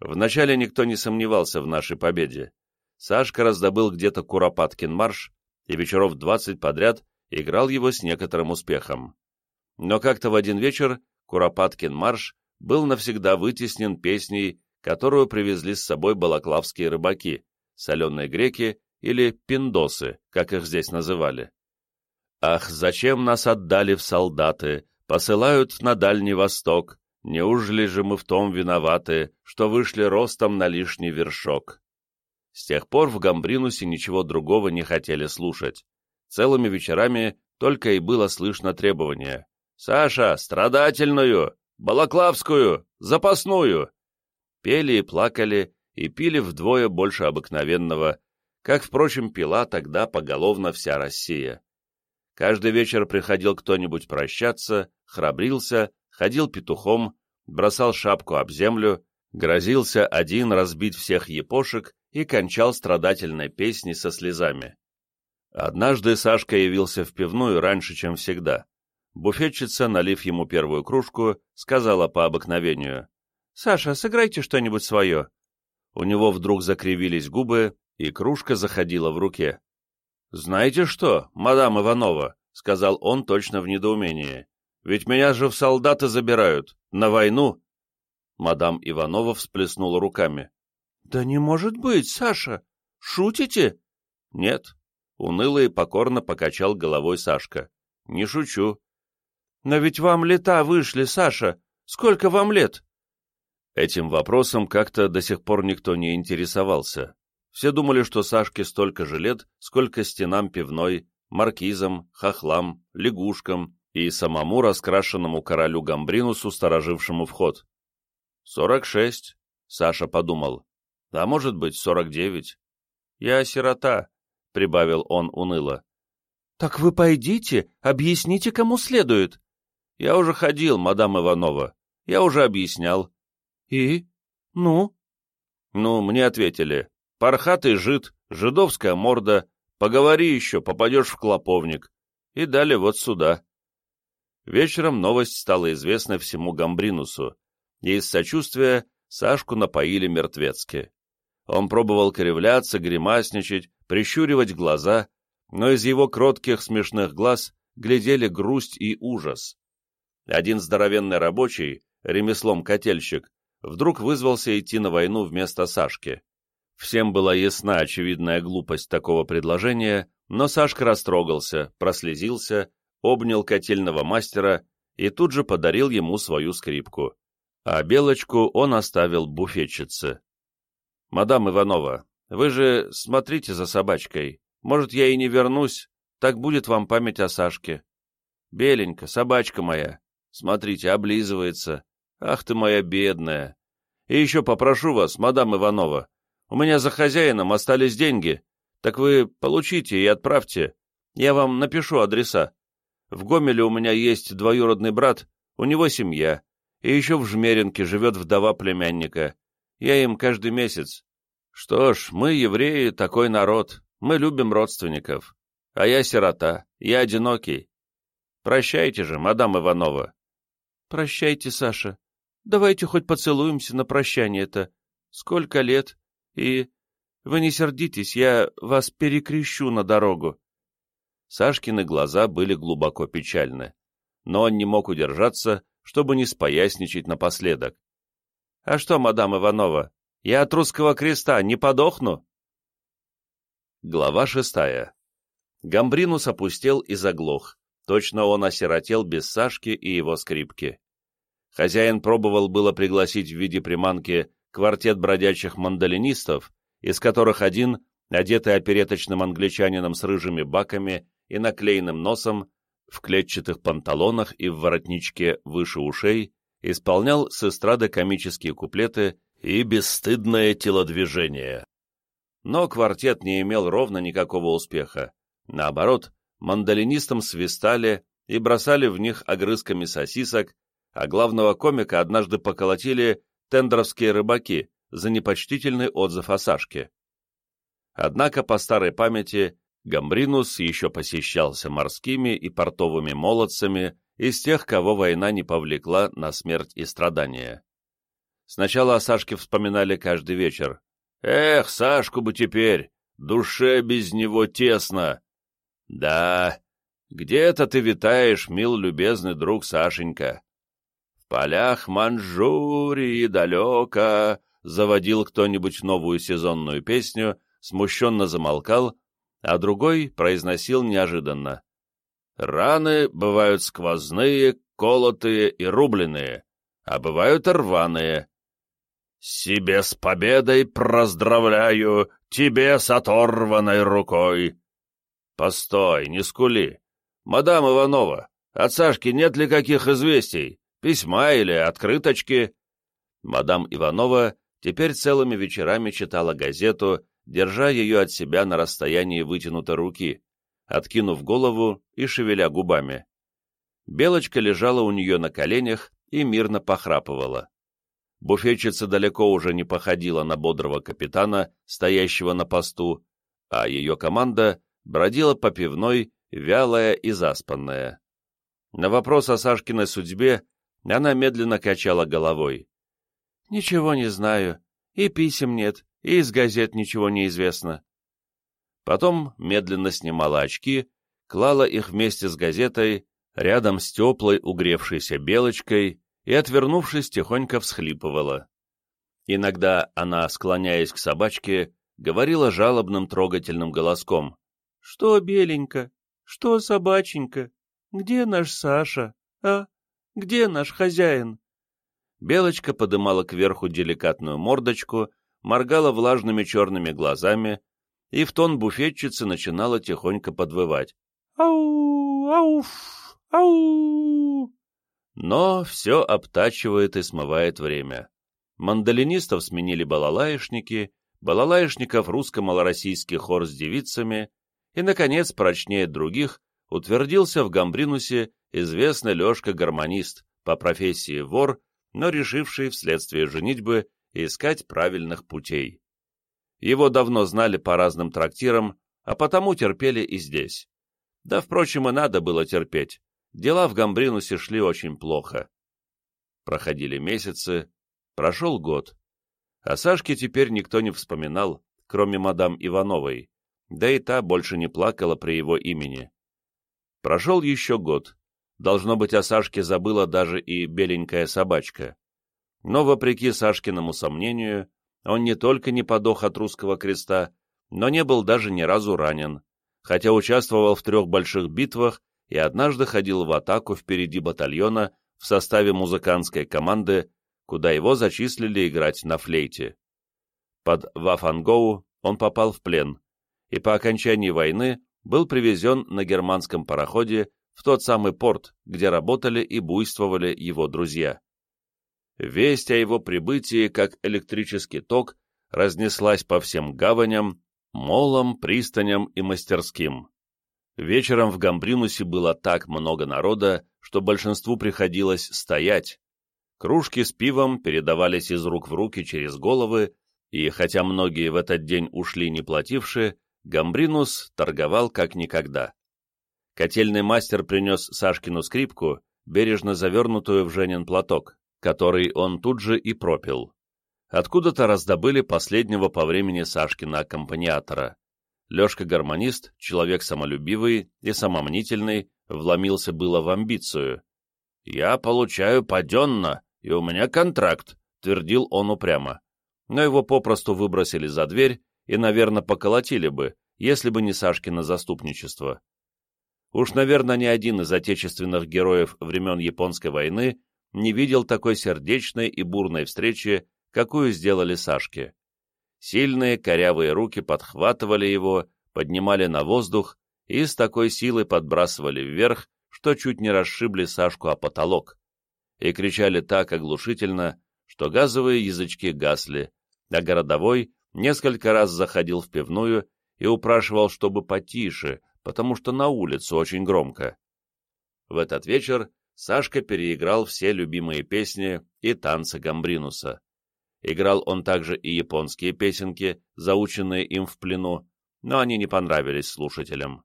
Вначале никто не сомневался в нашей победе. Сашка раздобыл где-то Куропаткин марш и вечеров двадцать подряд играл его с некоторым успехом. Но как-то в один вечер Куропаткин марш был навсегда вытеснен песней, которую привезли с собой балаклавские рыбаки, соленые греки или пиндосы, как их здесь называли. «Ах, зачем нас отдали в солдаты, посылают на Дальний Восток, Неужели же мы в том виноваты, что вышли ростом на лишний вершок? С тех пор в Гамбринусе ничего другого не хотели слушать. Целыми вечерами только и было слышно требование. «Саша, страдательную! Балаклавскую! Запасную!» Пели и плакали, и пили вдвое больше обыкновенного, как, впрочем, пила тогда поголовно вся Россия. Каждый вечер приходил кто-нибудь прощаться, храбрился, ходил петухом, бросал шапку об землю, грозился один разбить всех епошек и кончал страдательной песней со слезами. Однажды Сашка явился в пивную раньше, чем всегда. Буфетчица, налив ему первую кружку, сказала по обыкновению, «Саша, сыграйте что-нибудь свое». У него вдруг закривились губы, и кружка заходила в руке. «Знаете что, мадам Иванова?» — сказал он точно в недоумении. Ведь меня же в солдаты забирают, на войну. Мадам Иванова всплеснула руками. — Да не может быть, Саша! Шутите? — Нет. Уныло и покорно покачал головой Сашка. Не шучу. Но ведь вам лета вышли, Саша. Сколько вам лет? Этим вопросом как-то до сих пор никто не интересовался. Все думали, что Сашке столько же лет, сколько стенам пивной, маркизам, хохлам, лягушкам и самому раскрашенному королю Гамбринусу, сторожившему вход. «Сорок шесть», — Саша подумал. «А может быть, сорок девять». «Я сирота», — прибавил он уныло. «Так вы пойдите, объясните, кому следует». «Я уже ходил, мадам Иванова. Я уже объяснял. «И? Ну?» «Ну, мне ответили. Пархатый жид, жидовская морда, поговори еще, попадешь в клоповник. И дали вот сюда». Вечером новость стала известна всему Гамбринусу, и из сочувствия Сашку напоили мертвецки. Он пробовал кривляться, гримасничать, прищуривать глаза, но из его кротких смешных глаз глядели грусть и ужас. Один здоровенный рабочий, ремеслом котельщик, вдруг вызвался идти на войну вместо Сашки. Всем была ясна очевидная глупость такого предложения, но Сашка растрогался, прослезился, обнял котельного мастера и тут же подарил ему свою скрипку. А Белочку он оставил буфетчице. «Мадам Иванова, вы же смотрите за собачкой. Может, я и не вернусь, так будет вам память о Сашке. Беленька, собачка моя, смотрите, облизывается. Ах ты моя бедная! И еще попрошу вас, мадам Иванова, у меня за хозяином остались деньги, так вы получите и отправьте. Я вам напишу адреса. В Гомеле у меня есть двоюродный брат, у него семья, и еще в Жмеринке живет вдова племянника. Я им каждый месяц. Что ж, мы, евреи, такой народ, мы любим родственников. А я сирота, я одинокий. Прощайте же, мадам Иванова. Прощайте, Саша. Давайте хоть поцелуемся на прощание-то. Сколько лет? И... Вы не сердитесь, я вас перекрещу на дорогу. Сашкины глаза были глубоко печальны, но он не мог удержаться, чтобы не споясничать напоследок. — А что, мадам Иванова, я от русского креста не подохну? Глава шестая. Гамбринус опустел и заглох. Точно он осиротел без Сашки и его скрипки. Хозяин пробовал было пригласить в виде приманки квартет бродячих мандолинистов, из которых один, одетый опереточным англичанином с рыжими баками и наклеенным носом, в клетчатых панталонах и в воротничке выше ушей, исполнял с эстрады комические куплеты и бесстыдное телодвижение. Но квартет не имел ровно никакого успеха. Наоборот, мандолинистам свистали и бросали в них огрызками сосисок, а главного комика однажды поколотили тендровские рыбаки за непочтительный отзыв о Сашке. Однако, по старой памяти, Гамбринус еще посещался морскими и портовыми молодцами из тех, кого война не повлекла на смерть и страдания. Сначала о Сашке вспоминали каждый вечер. «Эх, Сашку бы теперь! Душе без него тесно!» «Да, где-то ты витаешь, мил любезный друг Сашенька полях Манчжурии далеко, заводил кто-нибудь новую сезонную песню, смущенно замолкал, а другой произносил неожиданно. Раны бывают сквозные, колотые и рубленые, а бывают рваные. «Себе с победой проздравляю, тебе с оторванной рукой!» «Постой, не скули! Мадам Иванова, от Сашки нет ли каких известий? письма или открыточки. Мадам Иванова теперь целыми вечерами читала газету, держа ее от себя на расстоянии вытянутой руки, откинув голову и шевеля губами. Белочка лежала у нее на коленях и мирно похрапывала. Буфетчица далеко уже не походила на бодрого капитана, стоящего на посту, а ее команда бродила по пивной, вялая и заспанная. На вопрос о Сашкиной судьбе она медленно качала головой. «Ничего не знаю. И писем нет, и из газет ничего не известно». Потом медленно снимала очки, клала их вместе с газетой рядом с теплой угревшейся белочкой и, отвернувшись, тихонько всхлипывала. Иногда она, склоняясь к собачке, говорила жалобным трогательным голоском. «Что, беленька? Что, собаченька? где наш Саша? А? Где наш хозяин?» Белочка подымала кверху деликатную мордочку, моргала влажными черными глазами и в тон буфетчицы начинала тихонько подвывать. «Ау! Ауф! Ау!» Но все обтачивает и смывает время. Мандолинистов сменили балалаишники, балалаишников русско-малороссийский хор с девицами, и, наконец, прочнее других, утвердился в Гамбринусе известный Лешка-гармонист, по профессии вор, но решивший вследствие женитьбы искать правильных путей. Его давно знали по разным трактирам, а потому терпели и здесь. Да, впрочем, и надо было терпеть. Дела в Гамбринусе шли очень плохо. Проходили месяцы, прошел год. О Сашке теперь никто не вспоминал, кроме мадам Ивановой, да и та больше не плакала при его имени. Прошел еще год. Должно быть, о Сашке забыла даже и беленькая собачка. Но, вопреки Сашкиному сомнению, он не только не подох от русского креста, но не был даже ни разу ранен, хотя участвовал в трех больших битвах и однажды ходил в атаку впереди батальона в составе музыкантской команды, куда его зачислили играть на флейте. Под Вафангоу он попал в плен, и по окончании войны был привезен на германском пароходе в тот самый порт, где работали и буйствовали его друзья. Весть о его прибытии, как электрический ток, разнеслась по всем гаваням, молам, пристаням и мастерским. Вечером в Гамбринусе было так много народа, что большинству приходилось стоять. Кружки с пивом передавались из рук в руки через головы, и хотя многие в этот день ушли не платившие, Гамбринус торговал как никогда. Котельный мастер принес Сашкину скрипку, бережно завернутую в Женин платок который он тут же и пропил. Откуда-то раздобыли последнего по времени Сашкина аккомпаниатора. Лешка-гармонист, человек самолюбивый и самомнительный, вломился было в амбицию. «Я получаю паденно, и у меня контракт», — твердил он упрямо. Но его попросту выбросили за дверь и, наверное, поколотили бы, если бы не Сашкино заступничество. Уж, наверное, ни один из отечественных героев времен Японской войны не видел такой сердечной и бурной встречи, какую сделали Сашке. Сильные корявые руки подхватывали его, поднимали на воздух и с такой силой подбрасывали вверх, что чуть не расшибли Сашку о потолок, и кричали так оглушительно, что газовые язычки гасли, а городовой несколько раз заходил в пивную и упрашивал, чтобы потише, потому что на улицу очень громко. В этот вечер Сашка переиграл все любимые песни и танцы Гамбринуса. Играл он также и японские песенки, заученные им в плену, но они не понравились слушателям.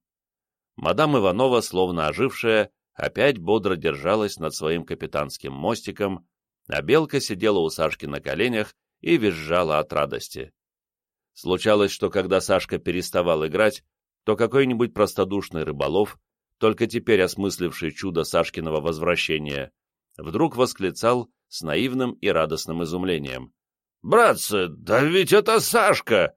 Мадам Иванова, словно ожившая, опять бодро держалась над своим капитанским мостиком, а Белка сидела у Сашки на коленях и визжала от радости. Случалось, что когда Сашка переставал играть, то какой-нибудь простодушный рыболов только теперь осмысливший чудо Сашкиного возвращения, вдруг восклицал с наивным и радостным изумлением. «Братцы, да ведь это Сашка!»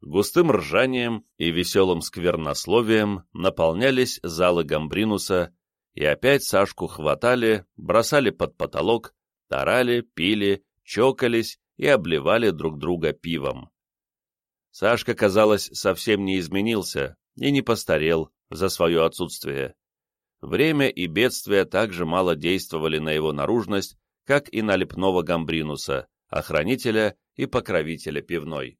Густым ржанием и веселым сквернословием наполнялись залы Гамбринуса, и опять Сашку хватали, бросали под потолок, тарали, пили, чокались и обливали друг друга пивом. Сашка, казалось, совсем не изменился и не постарел, за свое отсутствие. Время и бедствия также мало действовали на его наружность, как и на лепного гамбринуса, охранителя и покровителя пивной.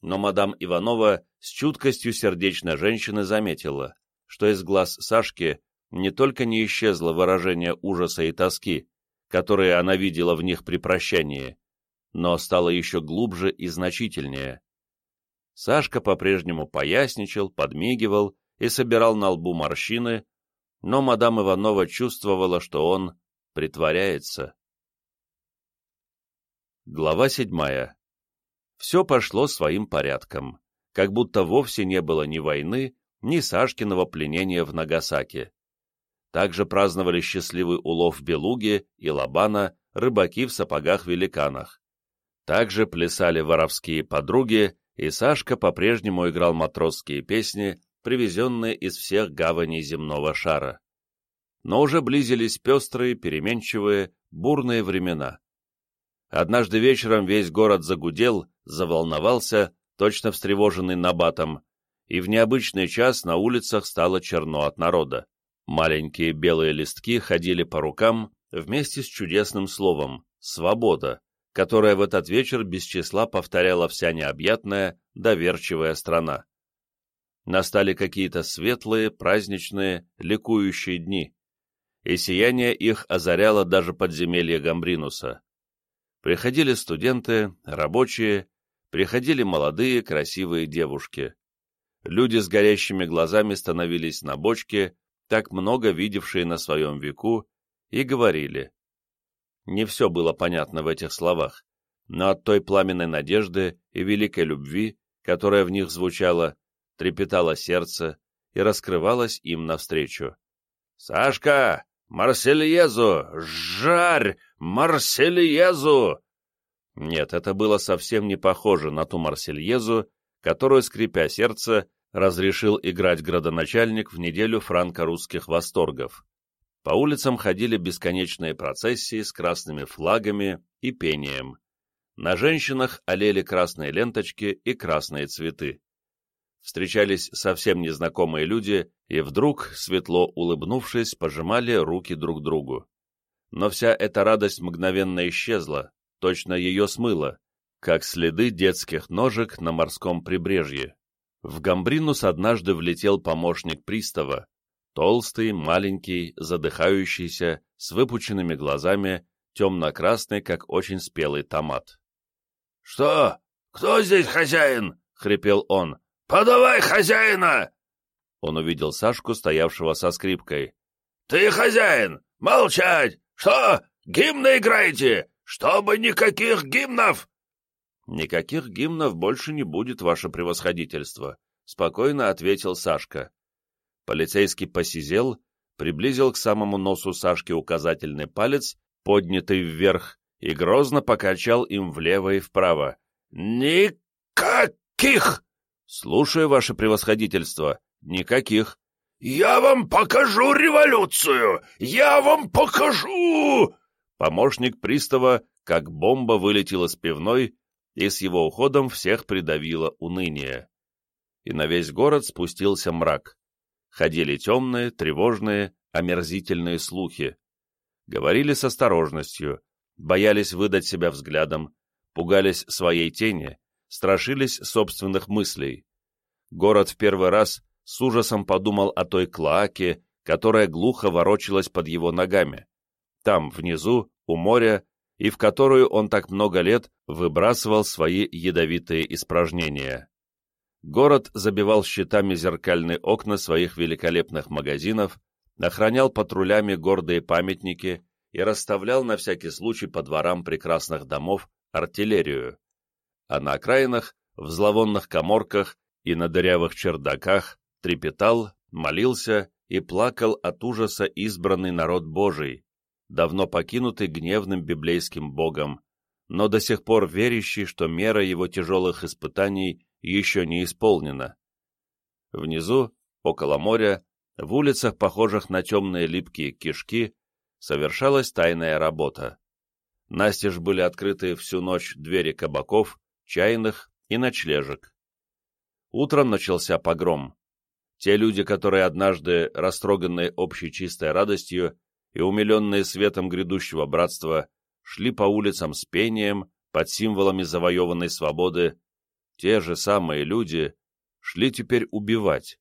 Но мадам Иванова с чуткостью сердечной женщины заметила, что из глаз Сашки не только не исчезло выражение ужаса и тоски, которые она видела в них при прощании, но стало еще глубже и значительнее. Сашка по-прежнему поясничал, подмигивал и собирал на лбу морщины, но мадам Иванова чувствовала, что он притворяется. Глава седьмая. Все пошло своим порядком, как будто вовсе не было ни войны, ни Сашкиного пленения в Нагасаке. Также праздновали счастливый улов белуги и лабана рыбаки в сапогах-великанах. Также плясали воровские подруги, и Сашка по-прежнему играл матросские песни, привезенные из всех гаваней земного шара. но уже близились пестрые, переменчивые, бурные времена. Однажды вечером весь город загудел, заволновался, точно встревоженный набатом, и в необычный час на улицах стало черно от народа. Маленькие белые листки ходили по рукам вместе с чудесным словом «свобода», которое в этот вечер без числа повторяла вся необъятная, доверчивая страна. Настали какие-то светлые, праздничные, ликующие дни, и сияние их озаряло даже подземелье Гамбринуса. Приходили студенты, рабочие, приходили молодые, красивые девушки. Люди с горящими глазами становились на бочке, так много видевшие на своем веку, и говорили. Не все было понятно в этих словах, но от той пламенной надежды и великой любви, которая в них звучала, трепетало сердце и раскрывалось им навстречу. «Сашка! Марсельезу! Жарь! Марсельезу!» Нет, это было совсем не похоже на ту Марсельезу, которую, скрипя сердце, разрешил играть градоначальник в неделю франко-русских восторгов. По улицам ходили бесконечные процессии с красными флагами и пением. На женщинах олели красные ленточки и красные цветы. Встречались совсем незнакомые люди, и вдруг, светло улыбнувшись, пожимали руки друг другу. Но вся эта радость мгновенно исчезла, точно ее смыло, как следы детских ножек на морском прибрежье. В Гамбринус однажды влетел помощник пристава, толстый, маленький, задыхающийся, с выпученными глазами, темно-красный, как очень спелый томат. — Что? Кто здесь хозяин? — хрипел он. — Подавай хозяина! Он увидел Сашку, стоявшего со скрипкой. — Ты хозяин! Молчать! Что? Гимны играете? Чтобы никаких гимнов! «Никаких гимнов больше не будет, ваше превосходительство», — спокойно ответил Сашка. Полицейский посизел, приблизил к самому носу Сашки указательный палец, поднятый вверх, и грозно покачал им влево и вправо. «Никаких!» «Слушаю, ваше превосходительство. Никаких». «Я вам покажу революцию! Я вам покажу!» Помощник пристава, как бомба, вылетел из пивной, и с его уходом всех придавило уныние. И на весь город спустился мрак. Ходили темные, тревожные, омерзительные слухи. Говорили с осторожностью, боялись выдать себя взглядом, пугались своей тени, страшились собственных мыслей. Город в первый раз с ужасом подумал о той клоаке, которая глухо ворочалась под его ногами. Там, внизу, у моря, и в которую он так много лет выбрасывал свои ядовитые испражнения. Город забивал щитами зеркальные окна своих великолепных магазинов, охранял патрулями гордые памятники и расставлял на всякий случай по дворам прекрасных домов артиллерию. А на окраинах, в зловонных коморках и на дырявых чердаках трепетал, молился и плакал от ужаса избранный народ Божий, давно покинутый гневным библейским богом, но до сих пор верящий, что мера его тяжелых испытаний еще не исполнена. Внизу, около моря, в улицах, похожих на темные липкие кишки, совершалась тайная работа. Настежь были открыты всю ночь двери кабаков, чайных и ночлежек. Утром начался погром. Те люди, которые однажды, растроганные общей чистой радостью, и, умиленные светом грядущего братства, шли по улицам с пением, под символами завоеванной свободы, те же самые люди шли теперь убивать.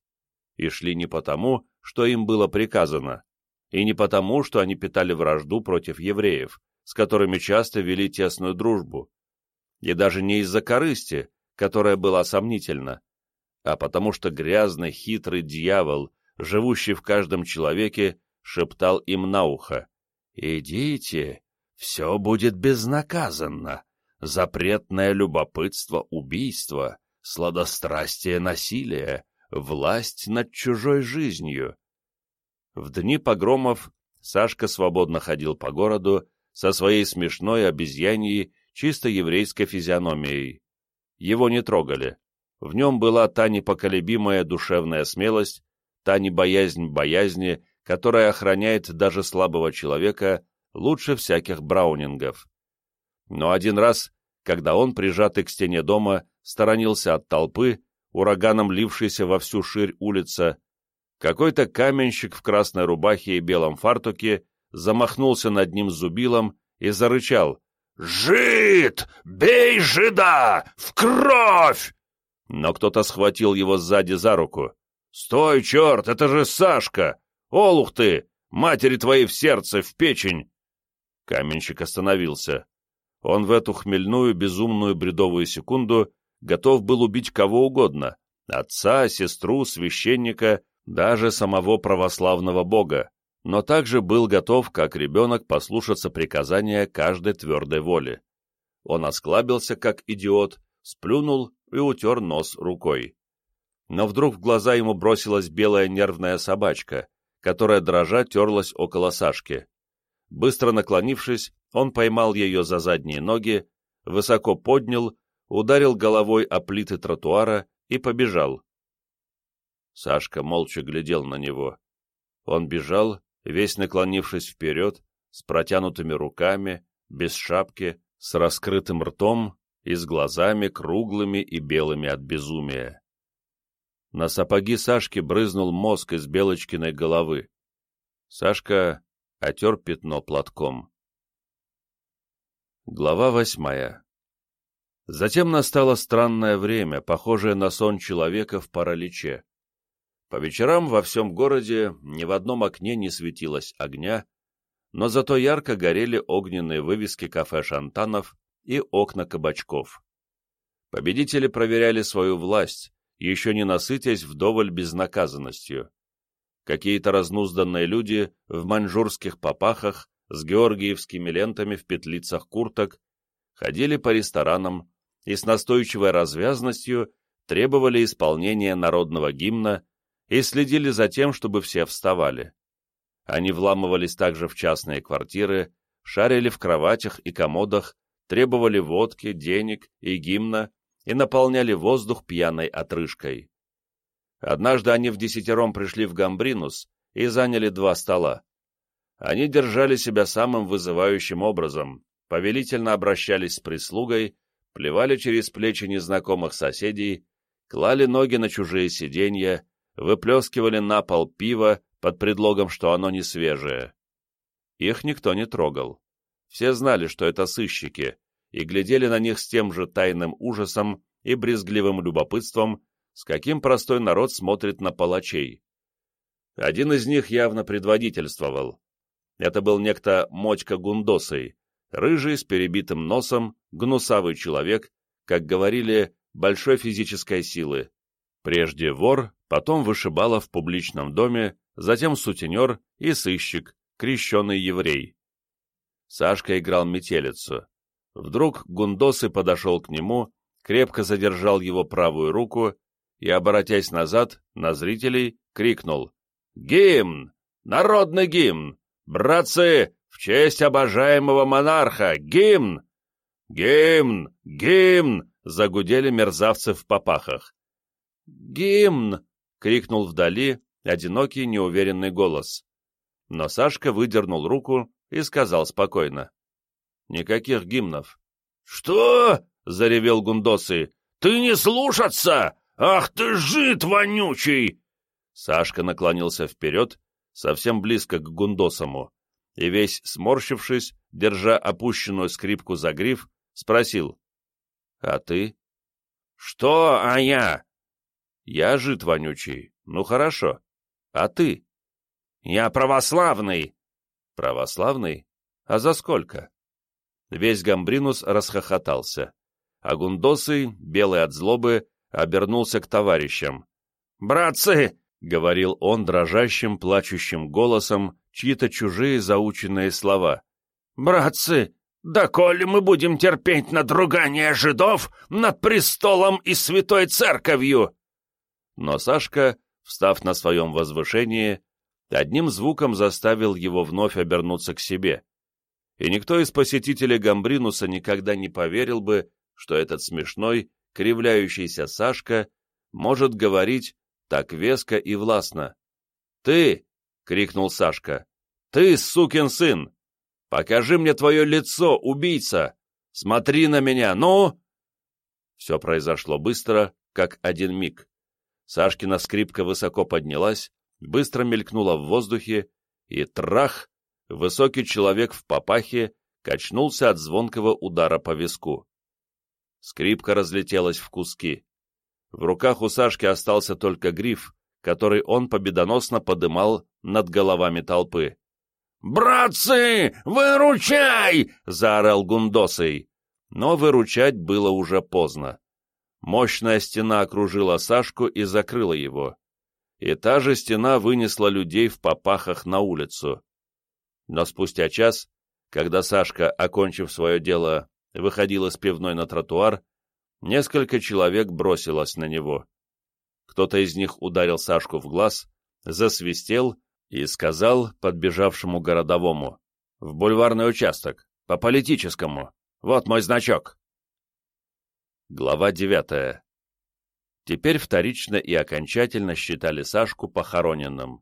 И шли не потому, что им было приказано, и не потому, что они питали вражду против евреев, с которыми часто вели тесную дружбу, и даже не из-за корысти, которая была сомнительна, а потому что грязный, хитрый дьявол, живущий в каждом человеке, шептал им на ухо. «Идите, все будет безнаказанно. Запретное любопытство, убийство, сладострастие насилие, власть над чужой жизнью». В дни погромов Сашка свободно ходил по городу со своей смешной обезьяньей, чисто еврейской физиономией. Его не трогали. В нем была та непоколебимая душевная смелость, та небоязнь боязни, которая охраняет даже слабого человека лучше всяких браунингов. Но один раз, когда он, прижатый к стене дома, сторонился от толпы, ураганом лившейся во всю ширь улица, какой-то каменщик в красной рубахе и белом фартуке замахнулся над ним зубилом и зарычал «Жид! Бей жида! В кровь!» Но кто-то схватил его сзади за руку. «Стой, черт, это же Сашка! Олух ты! Матери твоей в сердце, в печень!» Каменщик остановился. Он в эту хмельную, безумную, бредовую секунду готов был убить кого угодно — отца, сестру, священника, даже самого православного бога, но также был готов, как ребенок, послушаться приказания каждой твердой воли. Он осклабился, как идиот, сплюнул и утер нос рукой. Но вдруг в глаза ему бросилась белая нервная собачка, которая дрожа терлась около Сашки. Быстро наклонившись, он поймал ее за задние ноги, высоко поднял, ударил головой о плиты тротуара и побежал. Сашка молча глядел на него. Он бежал, весь наклонившись вперед, с протянутыми руками, без шапки, с раскрытым ртом и с глазами круглыми и белыми от безумия. На сапоги Сашки брызнул мозг из Белочкиной головы. Сашка отер пятно платком. Глава восьмая Затем настало странное время, похожее на сон человека в параличе. По вечерам во всем городе ни в одном окне не светилось огня, но зато ярко горели огненные вывески кафе «Шантанов» и окна кабачков. Победители проверяли свою власть, еще не насытясь вдоволь безнаказанностью. Какие-то разнузданные люди в маньчжурских попахах с георгиевскими лентами в петлицах курток ходили по ресторанам и с настойчивой развязностью требовали исполнения народного гимна и следили за тем, чтобы все вставали. Они вламывались также в частные квартиры, шарили в кроватях и комодах, требовали водки, денег и гимна и наполняли воздух пьяной отрыжкой. Однажды они в десятером пришли в Гамбринус и заняли два стола. Они держали себя самым вызывающим образом, повелительно обращались с прислугой, плевали через плечи незнакомых соседей, клали ноги на чужие сиденья, выплескивали на пол пиво под предлогом, что оно не свежее. Их никто не трогал. Все знали, что это сыщики, и глядели на них с тем же тайным ужасом и брезгливым любопытством, с каким простой народ смотрит на палачей. Один из них явно предводительствовал. Это был некто Мочка Гундосый, рыжий с перебитым носом, гнусавый человек, как говорили, большой физической силы. Прежде вор, потом вышибала в публичном доме, затем сутенер и сыщик, крещеный еврей. Сашка играл метелицу. Вдруг Гундосы подошел к нему, крепко задержал его правую руку и, оборотясь назад, на зрителей, крикнул «Гимн! Народный гимн! Братцы, в честь обожаемого монарха! Гимн!» «Гимн! Гимн!» — загудели мерзавцы в попахах. «Гимн!» — крикнул вдали одинокий неуверенный голос. Но Сашка выдернул руку и сказал спокойно. «Никаких гимнов». «Что?» — заревел Гундосы. «Ты не слушаться! Ах ты жид вонючий!» Сашка наклонился вперед, совсем близко к Гундосому, и весь сморщившись, держа опущенную скрипку за гриф, спросил. «А ты?» «Что, а я?» Я жид вонючий. Ну хорошо. А ты? Я православный. Православный? А за сколько? Весь Гамбринус расхохотался. А Гундосый, белый от злобы, обернулся к товарищам. «Братцы!» — говорил он дрожащим, плачущим голосом чьи-то чужие заученные слова. «Братцы, доколе мы будем терпеть надругание жидов над престолом и святой церковью?» Но Сашка, встав на своем возвышении, одним звуком заставил его вновь обернуться к себе. И никто из посетителей Гамбринуса никогда не поверил бы, что этот смешной, кривляющийся Сашка может говорить так веско и властно. «Ты, крикнул Сашка. «Ты, сукин сын! Покажи мне твое лицо, убийца! Смотри на меня, ну!» Все произошло быстро, как один миг. Сашкина скрипка высоко поднялась, быстро мелькнула в воздухе, и трах! Высокий человек в папахе качнулся от звонкого удара по виску. Скрипка разлетелась в куски. В руках у Сашки остался только гриф, который он победоносно подымал над головами толпы. «Братцы, выручай!» — заорал Гундосый. Но выручать было уже поздно. Мощная стена окружила Сашку и закрыла его. И та же стена вынесла людей в попахах на улицу. Но спустя час, когда Сашка, окончив свое дело, выходил из пивной на тротуар, несколько человек бросилось на него. Кто-то из них ударил Сашку в глаз, засвистел и сказал подбежавшему городовому, «В бульварный участок, по политическому, вот мой значок». Глава девятая. Теперь вторично и окончательно считали Сашку похороненным.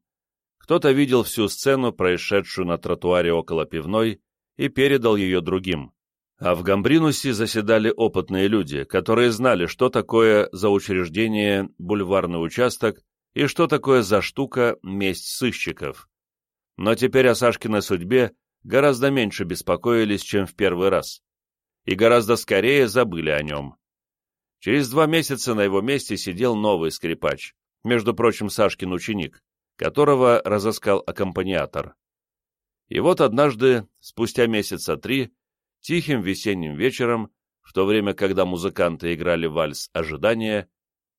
Кто-то видел всю сцену, происшедшую на тротуаре около пивной, и передал ее другим. А в Гамбринусе заседали опытные люди, которые знали, что такое за учреждение бульварный участок и что такое за штука месть сыщиков. Но теперь о Сашкиной судьбе гораздо меньше беспокоились, чем в первый раз, и гораздо скорее забыли о нем. Через два месяца на его месте сидел новый скрипач, между прочим, Сашкин ученик, которого разыскал аккомпаниатор. И вот однажды, спустя месяца три, Тихим весенним вечером, в то время, когда музыканты играли вальс ожидания,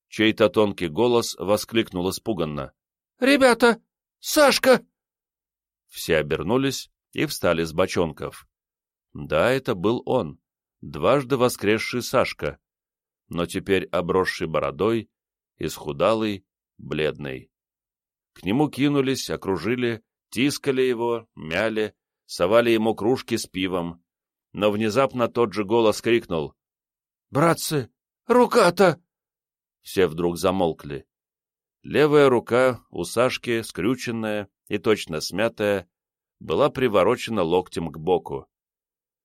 чей-то тонкий голос воскликнул испуганно. «Ребята! Сашка!» Все обернулись и встали с бочонков. Да, это был он, дважды воскресший Сашка, но теперь обросший бородой, исхудалый, бледный. К нему кинулись, окружили, тискали его, мяли, совали ему кружки с пивом, но внезапно тот же голос крикнул. «Братцы, рука-то!» Все вдруг замолкли. Левая рука у Сашки, скрюченная и точно смятая, была приворочена локтем к боку.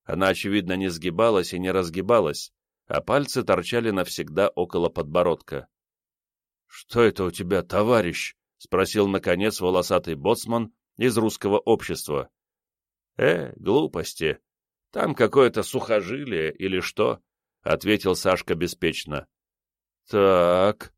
Она, очевидно, не сгибалась и не разгибалась, а пальцы торчали навсегда около подбородка. — Что это у тебя, товарищ? — спросил, наконец, волосатый боцман из русского общества. — Э, глупости, там какое-то сухожилие или что? — ответил Сашка беспечно. — Так.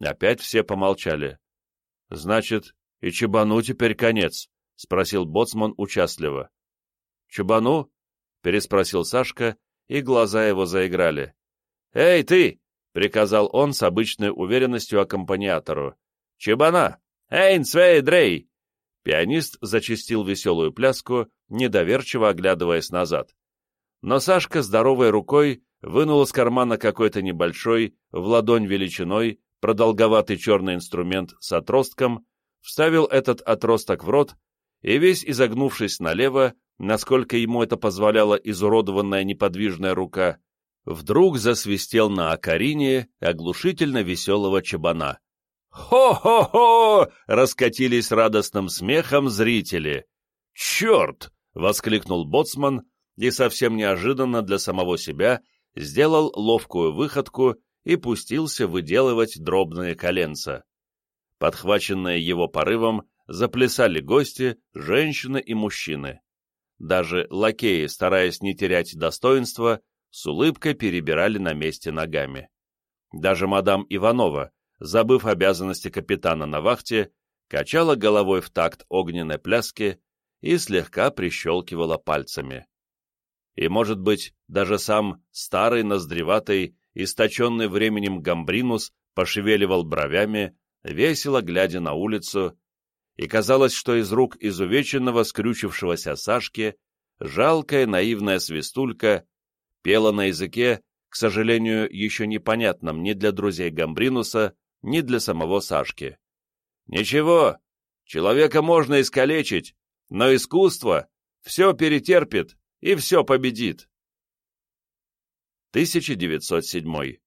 Опять все помолчали. — Значит, и Чебану теперь конец? — спросил Боцман участливо. — Чебану? — переспросил Сашка, и глаза его заиграли. — Эй, ты! — приказал он с обычной уверенностью аккомпаниатору. — Чебана! Эйн, свей, дрей! Пианист зачистил веселую пляску, недоверчиво оглядываясь назад. Но Сашка здоровой рукой вынул из кармана какой-то небольшой, в ладонь величиной, продолговатый черный инструмент с отростком, вставил этот отросток в рот и, весь изогнувшись налево, насколько ему это позволяла изуродованная неподвижная рука, вдруг засвистел на окарине оглушительно веселого чабана. «Хо-хо-хо!» — раскатились радостным смехом зрители. «Черт!» — воскликнул боцман и совсем неожиданно для самого себя сделал ловкую выходку и пустился выделывать дробные коленца. Подхваченные его порывом, заплясали гости, женщины и мужчины. Даже лакеи, стараясь не терять достоинства, с улыбкой перебирали на месте ногами. Даже мадам Иванова, забыв обязанности капитана на вахте, качала головой в такт огненной пляски и слегка прищелкивала пальцами. И, может быть, даже сам старый ноздреватый, источенный временем гамбринус пошевеливал бровями, весело глядя на улицу, и казалось, что из рук изувеченного, скрючившегося Сашки, жалкая наивная свистулька пела на языке, к сожалению, еще непонятном ни для друзей Гамбринуса, ни для самого Сашки. Ничего, человека можно искалечить, но искусство все перетерпит и все победит. 1907